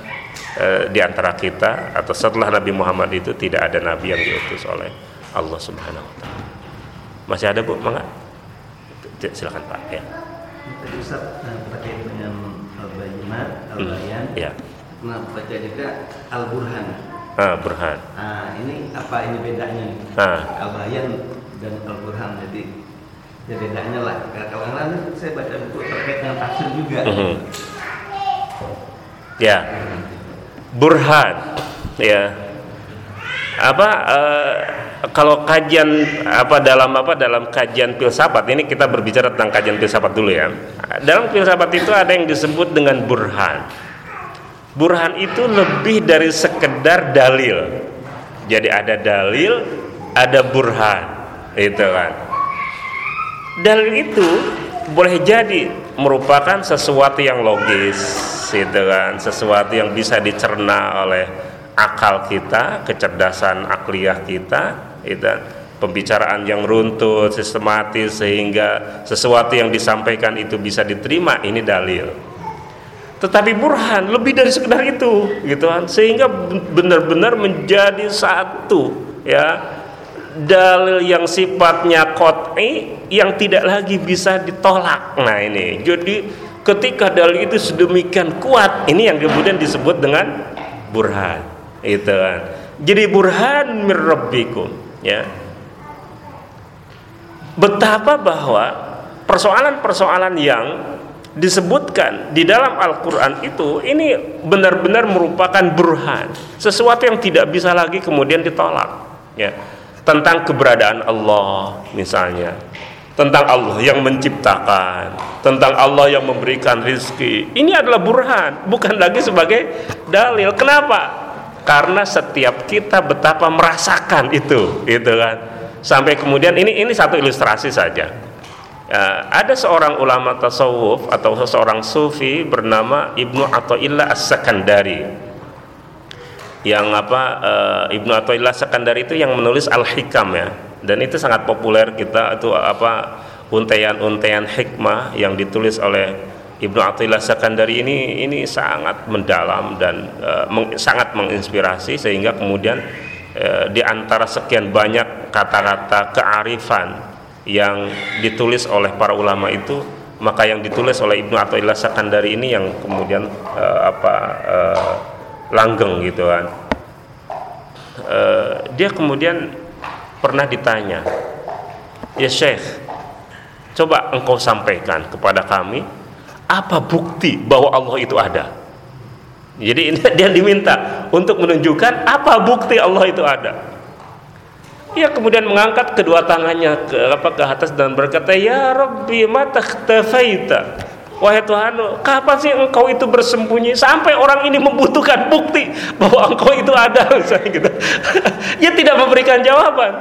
uh, di antara kita atau setelah Nabi Muhammad itu tidak ada nabi yang diutus oleh Allah Subhanahu wa taala. Masih ada Bu? Mangga. Silakan Pak ya. Tadi Ustaz terkait dengan al-bayyinat, al-bayan. Hmm, ya. Nah, baca juga al-burhan. Ah, burhan. Nah, ini apa ini bedanya? Ah. Al-bayan dan al-burhan. Jadi ya bedanya lah. Lain saya baca buku terkait dengan tafsir juga. Mm -hmm. ya. Burhan. Ya. Apa uh, kalau kajian apa dalam apa dalam kajian filsafat ini kita berbicara tentang kajian filsafat dulu ya. Dalam filsafat itu ada yang disebut dengan burhan. Burhan itu lebih dari sekedar dalil. Jadi ada dalil ada burhan. Itu kan dalil itu boleh jadi merupakan sesuatu yang logis gitu kan? Sesuatu yang bisa dicerna oleh akal kita kecerdasan akliyah kita itu pembicaraan yang runtut sistematis sehingga sesuatu yang disampaikan itu bisa diterima ini dalil. Tetapi burhan lebih dari sekedar itu gitu kan? Sehingga benar-benar menjadi satu ya dalil yang sifatnya kot'i yang tidak lagi bisa ditolak. Nah ini. Jadi ketika dalil itu sedemikian kuat ini yang kemudian disebut dengan burhan. Itu kan. Jadi burhan mirrabbikum ya. Betapa bahwa persoalan-persoalan yang disebutkan di dalam Al-Quran itu ini benar-benar merupakan burhan. Sesuatu yang tidak bisa lagi kemudian ditolak ya tentang keberadaan Allah misalnya. Tentang Allah yang menciptakan. Tentang Allah yang memberikan rizki. Ini adalah burhan bukan lagi sebagai dalil. Kenapa? Karena setiap kita betapa merasakan itu itu kan. Sampai kemudian ini ini satu ilustrasi saja. Uh, ada seorang ulama tasawuf atau seorang sufi bernama Ibnu Athaillah As-Sakandari yang apa uh, Ibnu Athaillah As-Sakandari itu yang menulis Al-Hikam ya. Dan itu sangat populer kita itu apa untayan-untayan hikmah yang ditulis oleh Ibnu Athaillah Sakandari ini ini sangat mendalam dan uh, meng, sangat menginspirasi sehingga kemudian uh, di antara sekian banyak kata-kata kearifan yang ditulis oleh para ulama itu maka yang ditulis oleh Ibnu Athaillah Sakandari ini yang kemudian uh, apa uh, langgeng gitu kan. Uh, dia kemudian pernah ditanya ya Syekh coba engkau sampaikan kepada kami apa bukti bahwa Allah itu ada? Jadi ini (laughs) dia diminta untuk menunjukkan apa bukti Allah itu ada. Ia kemudian mengangkat kedua tangannya ke apa ke atas dan berkata ya Rabbi mata khtafaita Wahai Tuhan, kapan sih engkau itu bersembunyi sampai orang ini membutuhkan bukti bahwa engkau itu ada (laughs) misalnya gitu. (laughs) Dia tidak memberikan jawaban,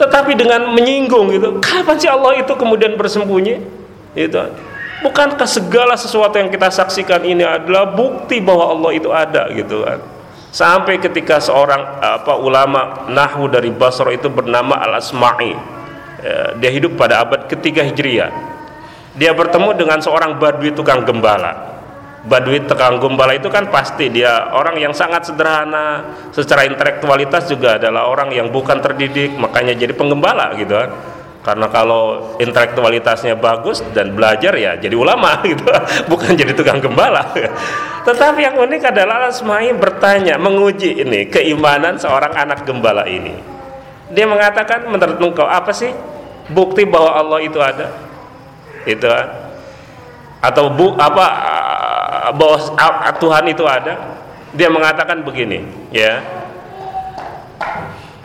tetapi dengan menyinggung gitu. Kapan sih Allah itu kemudian bersembunyi? Itu bukankah segala sesuatu yang kita saksikan ini adalah bukti bahwa Allah itu ada gitu kan sampai ketika seorang apa ulama nahwu dari Basra itu bernama Al Asma'i ya, dia hidup pada abad ketiga hijriah dia bertemu dengan seorang badui tukang gembala. Badui tukang gembala itu kan pasti dia orang yang sangat sederhana secara intelektualitas juga adalah orang yang bukan terdidik makanya jadi penggembala gitu kan. Karena kalau intelektualitasnya bagus dan belajar ya jadi ulama (laughs) gitu bukan jadi tukang gembala. Tetapi yang unik adalah Asma'i bertanya menguji ini keimanan seorang anak gembala ini. Dia mengatakan menurut engkau apa sih bukti bahwa Allah itu ada itu kan? atau bu apa bahwa Tuhan itu ada dia mengatakan begini ya.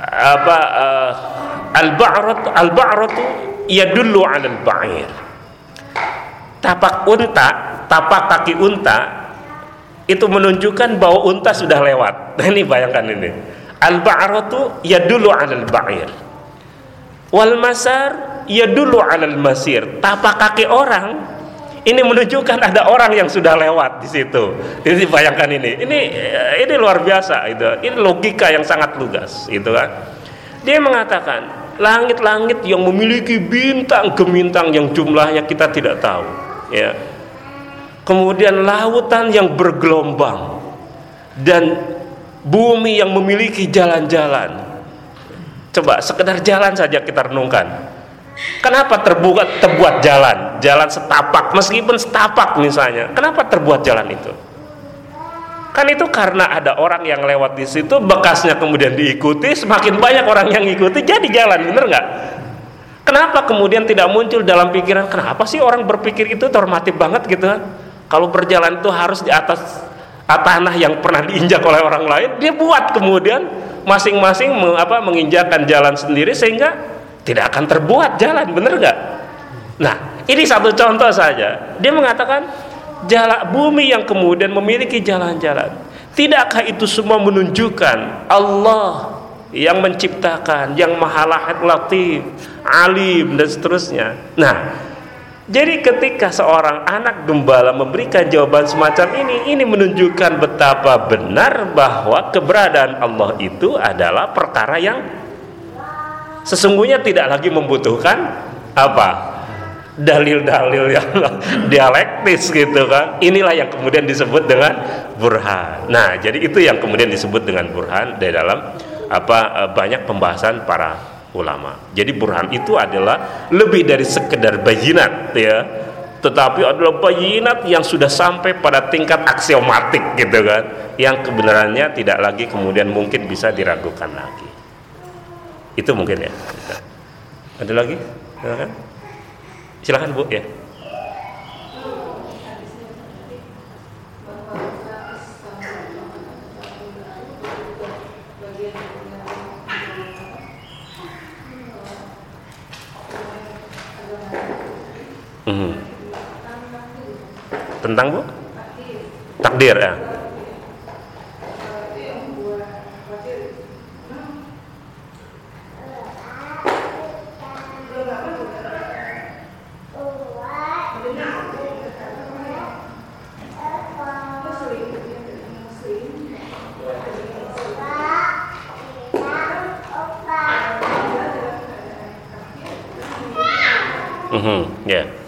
Apa uh, al-ba'rat al-ba'ratu yadullu 'ala al-ba'ir tapak unta tapak kaki unta itu menunjukkan bahwa unta sudah lewat. (laughs) Nah, ini bayangkan ini. Al-ba'ratu yadullu 'ala al-ba'ir wal masar yadullu 'ala al-masir tapak kaki orang ini menunjukkan ada orang yang sudah lewat di situ. Ini bayangkan ini. Ini ini luar biasa itu. Ini logika yang sangat lugas, itu kan. Dia mengatakan langit-langit yang memiliki bintang gemintang yang jumlahnya kita tidak tahu, ya. Kemudian lautan yang bergelombang dan bumi yang memiliki jalan-jalan. Coba sekedar jalan saja kita renungkan Kenapa terbuat terbuat jalan, jalan setapak, meskipun setapak misalnya, kenapa terbuat jalan itu? Kan itu karena ada orang yang lewat di situ, bekasnya kemudian diikuti, semakin banyak orang yang ikuti, jadi jalan, bener nggak? Kenapa kemudian tidak muncul dalam pikiran? Kenapa sih orang berpikir itu normatif banget gitu kan? Kalau berjalan itu harus di atas tanah yang pernah diinjak oleh orang lain, dia buat kemudian masing-masing apa menginjakan jalan sendiri sehingga tidak akan terbuat jalan bener nggak? Nah ini satu contoh saja. Dia mengatakan jalan bumi yang kemudian memiliki jalan-jalan tidakkah itu semua menunjukkan Allah yang menciptakan yang maha latif alim dan seterusnya? Nah jadi ketika seorang anak gembala memberikan jawaban semacam ini, ini menunjukkan betapa benar bahwa keberadaan Allah itu adalah perkara yang sesungguhnya tidak lagi membutuhkan apa? Dalil-dalil yang (laughs) dialektis gitu kan. Inilah yang kemudian disebut dengan burhan. Nah jadi itu yang kemudian disebut dengan burhan di dalam apa e, banyak pembahasan para ulama. Jadi burhan itu adalah lebih dari sekedar bayinat ya. Tetapi adalah bayinat yang sudah sampai pada tingkat aksiomatik gitu kan. Yang kebenarannya tidak lagi kemudian mungkin bisa diragukan lagi itu mungkin ya. Ada lagi? Silakan silakan bu. Ya. Hmm. tentang bu? Takdir ya Mm-hmm. Yeah.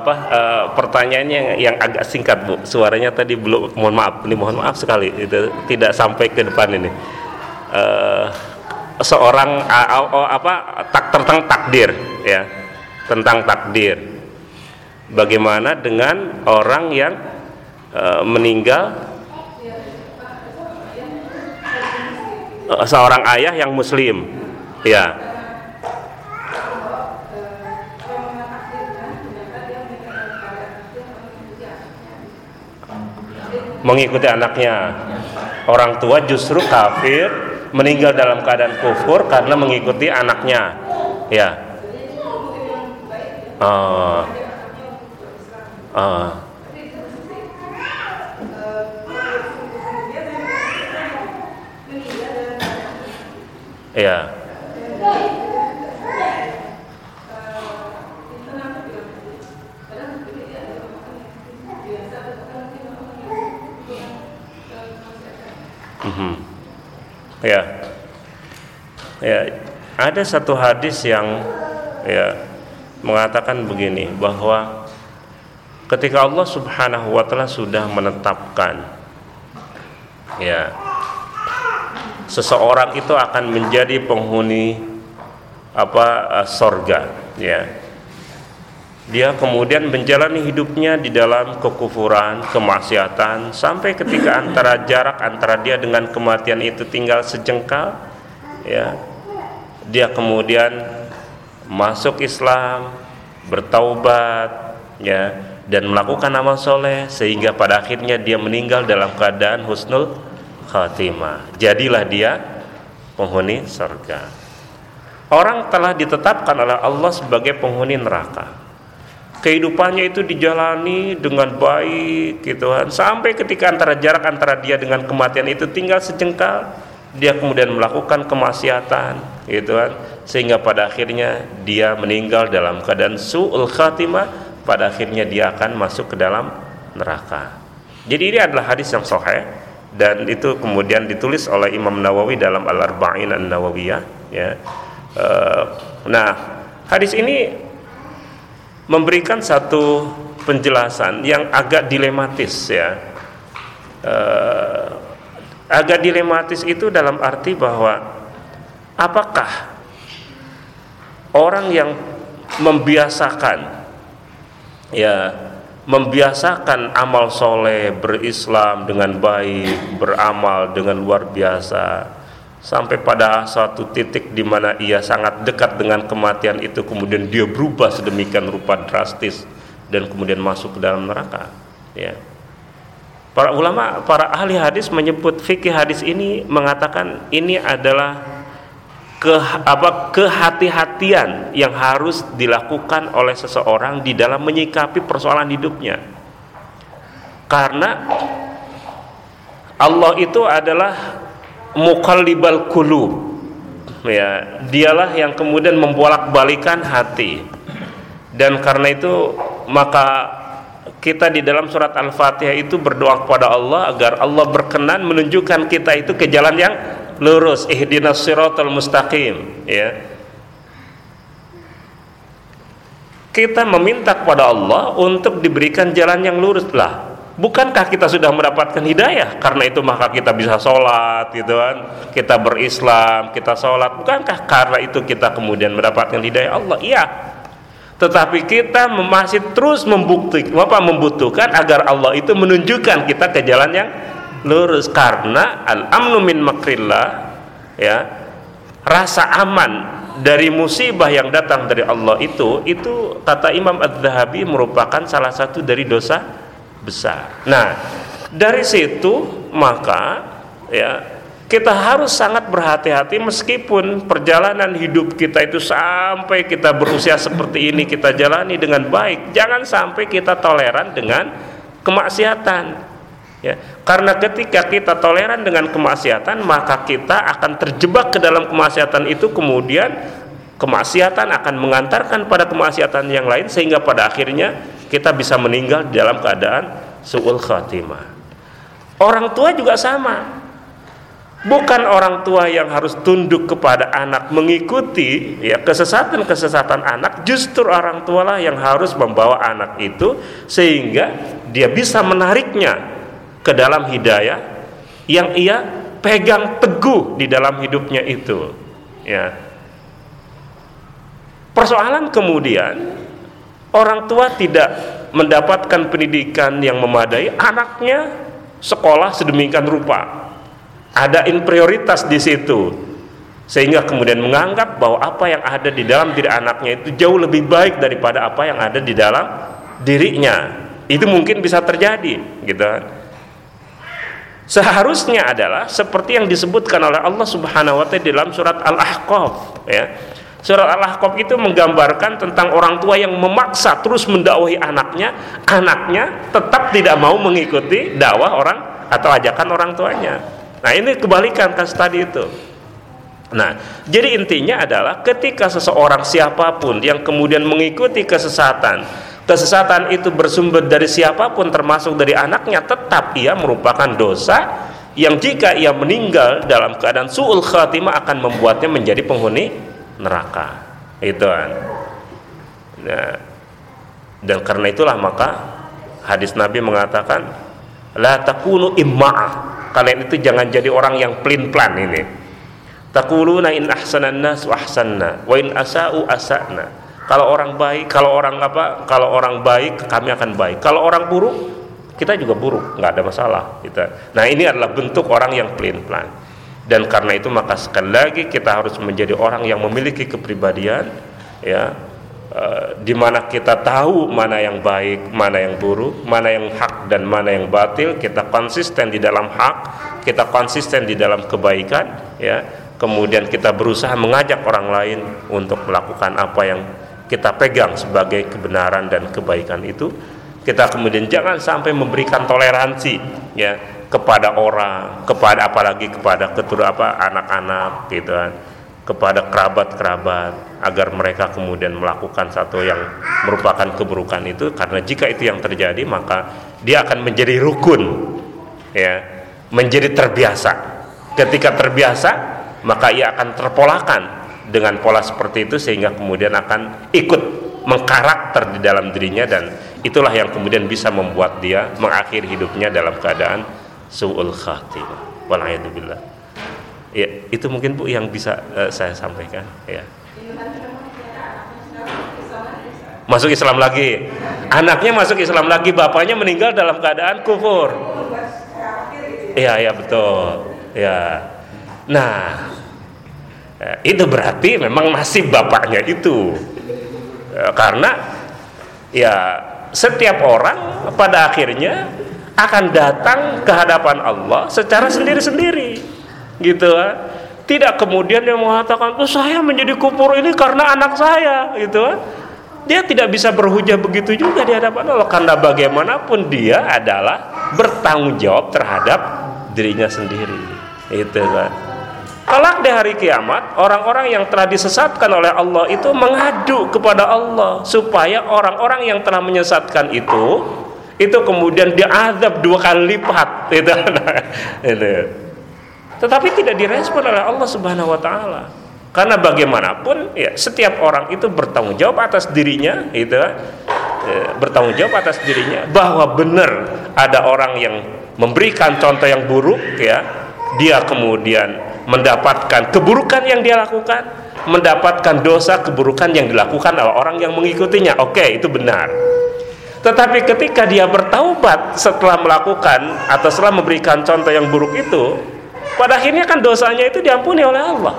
Apa uh, pertanyaannya yang, agak singkat bu. Suaranya tadi belum mohon maaf ini mohon maaf sekali itu tidak sampai ke depan ini. Uh, seorang uh, uh, apa tak tentang takdir ya tentang takdir. Bagaimana dengan orang yang uh, meninggal? Uh, seorang ayah yang muslim ya mengikuti anaknya. Orang tua justru kafir meninggal dalam keadaan kufur karena mengikuti anaknya. Ya. Uh, uh. ya Hmm. Ya. Ya, ada satu hadis yang ya mengatakan begini bahwa ketika Allah Subhanahu wa taala sudah menetapkan ya seseorang itu akan menjadi penghuni apa sorga ya dia kemudian menjalani hidupnya di dalam kekufuran, kemaksiatan sampai ketika antara jarak antara dia dengan kematian itu tinggal sejengkal ya. Dia kemudian masuk Islam, bertaubat ya dan melakukan amal soleh sehingga pada akhirnya dia meninggal dalam keadaan husnul khatimah. Jadilah dia penghuni surga. Orang telah ditetapkan oleh Allah sebagai penghuni neraka kehidupannya itu dijalani dengan baik gitu kan. Sampai ketika antara jarak antara dia dengan kematian itu tinggal sejengkal dia kemudian melakukan kemaksiatan gitu kan. Sehingga pada akhirnya dia meninggal dalam keadaan su'ul khatimah pada akhirnya dia akan masuk ke dalam neraka. Jadi ini adalah hadis yang sahih dan itu kemudian ditulis oleh Imam Nawawi dalam Al-Arba'in An-Nawawiyah ya. Uh, nah, hadis ini memberikan satu penjelasan yang agak dilematis ya. Uh, agak dilematis itu dalam arti bahwa apakah orang yang membiasakan ya membiasakan amal soleh berislam dengan baik beramal dengan luar biasa sampai pada suatu titik di mana ia sangat dekat dengan kematian itu kemudian dia berubah sedemikian rupa drastis dan kemudian masuk ke dalam neraka ya. Para ulama para ahli hadis menyebut fikih hadis ini mengatakan ini adalah ke apa kehati-hatian yang harus dilakukan oleh seseorang di dalam menyikapi persoalan hidupnya. Karena Allah itu adalah muqallibal qulub. Ya dialah yang kemudian membolak-balikan hati. Dan karena itu maka kita di dalam surat Al-Fatihah itu berdoa kepada Allah agar Allah berkenan menunjukkan kita itu ke jalan yang lurus. Ihdinas siratal mustaqim. Ya. Kita meminta kepada Allah untuk diberikan jalan yang lurus lah Bukankah kita sudah mendapatkan hidayah? Karena itu maka kita bisa sholat, gitu kan? Kita berislam, kita sholat. Bukankah karena itu kita kemudian mendapatkan hidayah Allah? Iya. Tetapi kita masih terus membuktikan, apa membutuhkan agar Allah itu menunjukkan kita ke jalan yang lurus karena al amnu min makrillah ya rasa aman dari musibah yang datang dari Allah itu itu kata Imam Ad-Dhahabi merupakan salah satu dari dosa besar. Nah, dari situ maka ya kita harus sangat berhati-hati meskipun perjalanan hidup kita itu sampai kita berusia seperti ini kita jalani dengan baik jangan sampai kita toleran dengan kemaksiatan ya karena ketika kita toleran dengan kemaksiatan maka kita akan terjebak ke dalam kemaksiatan itu kemudian kemaksiatan akan mengantarkan pada kemaksiatan yang lain sehingga pada akhirnya kita bisa meninggal dalam keadaan suul khatimah. Orang tua juga sama. Bukan orang tua yang harus tunduk kepada anak mengikuti ya kesesatan-kesesatan anak. Justru orang tua lah yang harus membawa anak itu sehingga dia bisa menariknya ke dalam hidayah yang ia pegang teguh di dalam hidupnya itu ya. Persoalan kemudian orang tua tidak mendapatkan pendidikan yang memadai. Anaknya sekolah sedemikian rupa. Ada prioritas di situ. Sehingga kemudian menganggap bahwa apa yang ada di dalam diri anaknya itu jauh lebih baik daripada apa yang ada di dalam dirinya. Itu mungkin bisa terjadi gitu. Seharusnya adalah seperti yang disebutkan oleh Allah Subhanahu wa taala dalam surat Al-Ahqaf ya Surat Al-Ahqaf itu menggambarkan tentang orang tua yang memaksa terus mendakwahi anaknya, anaknya tetap tidak mau mengikuti dakwah orang atau ajakan orang tuanya. Nah ini kebalikan kasus tadi itu. Nah, jadi intinya adalah ketika seseorang siapa pun yang kemudian mengikuti kesesatan, kesesatan itu bersumber dari siapa pun termasuk dari anaknya, tetap ia merupakan dosa yang jika ia meninggal dalam keadaan suul khatimah akan membuatnya menjadi penghuni neraka. Itu kan. Nah, dan karena itulah maka hadis Nabi mengatakan la takunu imma'ah kalian itu jangan jadi orang yang plin plan ini. Takuluna in ahsanan nas wa ahsanna wa in asa'u asa'na. Kalau orang baik kalau orang apa kalau orang baik kami akan baik. Kalau orang buruk kita juga buruk nggak ada masalah kita nah ini adalah bentuk orang yang plin plan dan karena itu maka sekali lagi kita harus menjadi orang yang memiliki kepribadian ya Uh, di mana kita tahu mana yang baik, mana yang buruk, mana yang hak dan mana yang batil, kita konsisten di dalam hak, kita konsisten di dalam kebaikan, ya. Kemudian kita berusaha mengajak orang lain untuk melakukan apa yang kita pegang sebagai kebenaran dan kebaikan itu. Kita kemudian jangan sampai memberikan toleransi, ya, kepada orang, kepada apalagi kepada ketua apa anak-anak, gitu kan. Kepada kerabat-kerabat agar mereka kemudian melakukan satu yang merupakan keburukan itu. Karena jika itu yang terjadi maka dia akan menjadi rukun ya. Menjadi terbiasa. Ketika terbiasa maka ia akan terpolakan dengan pola seperti itu sehingga kemudian akan ikut mengkarakter di dalam dirinya dan itulah yang kemudian bisa membuat dia mengakhiri hidupnya dalam keadaan suul khatimah. Walaikumsalam ya itu mungkin bu yang bisa uh, saya sampaikan ya. Masuk Islam lagi. Anaknya masuk Islam lagi bapaknya meninggal dalam keadaan kufur. Iya iya betul. Ya nah eh, itu berarti memang masih bapaknya itu. Eh, karena ya setiap orang pada akhirnya akan datang ke hadapan Allah secara sendiri-sendiri. Gitu kan tidak kemudian dia mengatakan oh saya menjadi kufur ini karena anak saya. Gitu kan dia tidak bisa berhujah begitu juga di hadapan Allah karena bagaimanapun dia adalah bertanggung jawab terhadap dirinya sendiri. Itu kan Kelak di hari kiamat, orang-orang yang telah disesatkan oleh Allah itu mengadu kepada Allah supaya orang-orang yang telah menyesatkan itu itu kemudian diazab dua kali lipat. (laughs) Itu. tetapi tidak direspon oleh Allah Subhanahu wa taala. Karena bagaimanapun ya setiap orang itu bertanggung jawab atas dirinya itu ya, bertanggung jawab atas dirinya bahwa benar ada orang yang memberikan contoh yang buruk ya. Dia kemudian mendapatkan keburukan yang dia lakukan mendapatkan dosa keburukan yang dilakukan oleh orang yang mengikutinya. Oke itu benar tetapi ketika dia bertaubat setelah melakukan atau setelah memberikan contoh yang buruk itu pada akhirnya kan dosanya itu diampuni oleh Allah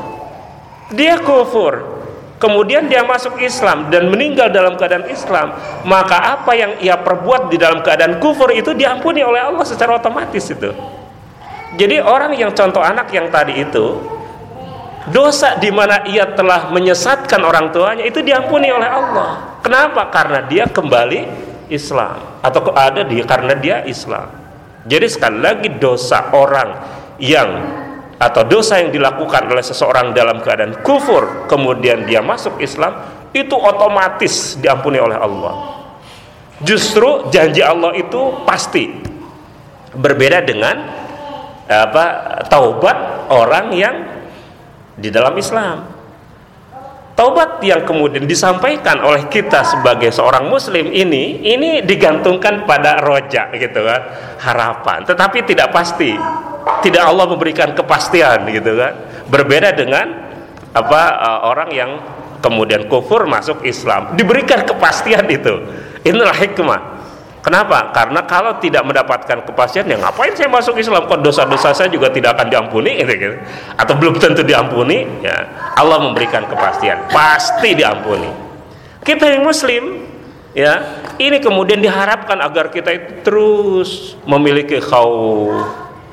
dia kufur kemudian dia masuk Islam dan meninggal dalam keadaan Islam maka apa yang ia perbuat di dalam keadaan kufur itu diampuni oleh Allah secara otomatis itu Jadi orang yang contoh anak yang tadi itu dosa di mana ia telah menyesatkan orang tuanya itu diampuni oleh Allah. Kenapa? Karena dia kembali Islam atau ada dia karena dia Islam. Jadi sekali lagi dosa orang yang atau dosa yang dilakukan oleh seseorang dalam keadaan kufur kemudian dia masuk Islam itu otomatis diampuni oleh Allah. Justru janji Allah itu pasti berbeda dengan apa taubat orang yang di dalam Islam. Taubat yang kemudian disampaikan oleh kita sebagai seorang muslim ini ini digantungkan pada roja gitu kan, harapan, tetapi tidak pasti. Tidak Allah memberikan kepastian gitu kan. Berbeda dengan apa uh, orang yang kemudian kufur masuk Islam, diberikan kepastian itu. Inilah hikmah Kenapa? Karena kalau tidak mendapatkan kepastian, ya ngapain saya masuk Islam? Kok dosa-dosa saya juga tidak akan diampuni, gitu, gitu. atau belum tentu diampuni? Ya, Allah memberikan kepastian, pasti diampuni. Kita yang Muslim, ya, ini kemudian diharapkan agar kita itu terus memiliki khauf,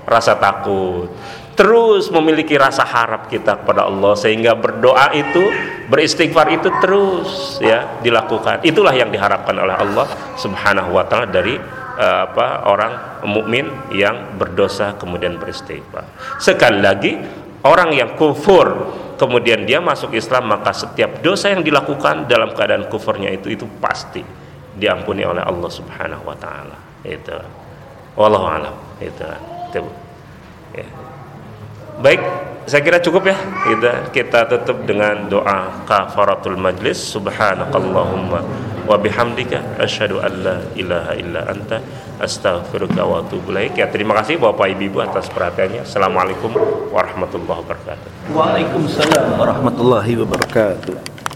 rasa takut, terus memiliki rasa harap kita kepada Allah sehingga berdoa itu beristighfar itu terus ya dilakukan. Itulah yang diharapkan oleh Allah Subhanahu wa taala dari uh, apa orang mukmin yang berdosa kemudian beristighfar. Sekali lagi orang yang kufur kemudian dia masuk Islam maka setiap dosa yang dilakukan dalam keadaan kufurnya itu itu pasti diampuni oleh Allah Subhanahu wa taala. Itu. Wallahu alam. Itu. Itu. Ya. Baik, saya kira cukup ya. Kita kita tutup dengan doa kafaratul majlis. Subhanakallahumma wa bihamdika asyhadu an la ilaha illa anta astaghfiruka wa atubu ilaik. Ya, terima kasih Bapak Ibu atas perhatiannya. Assalamualaikum warahmatullahi wabarakatuh. Waalaikumsalam warahmatullahi wabarakatuh.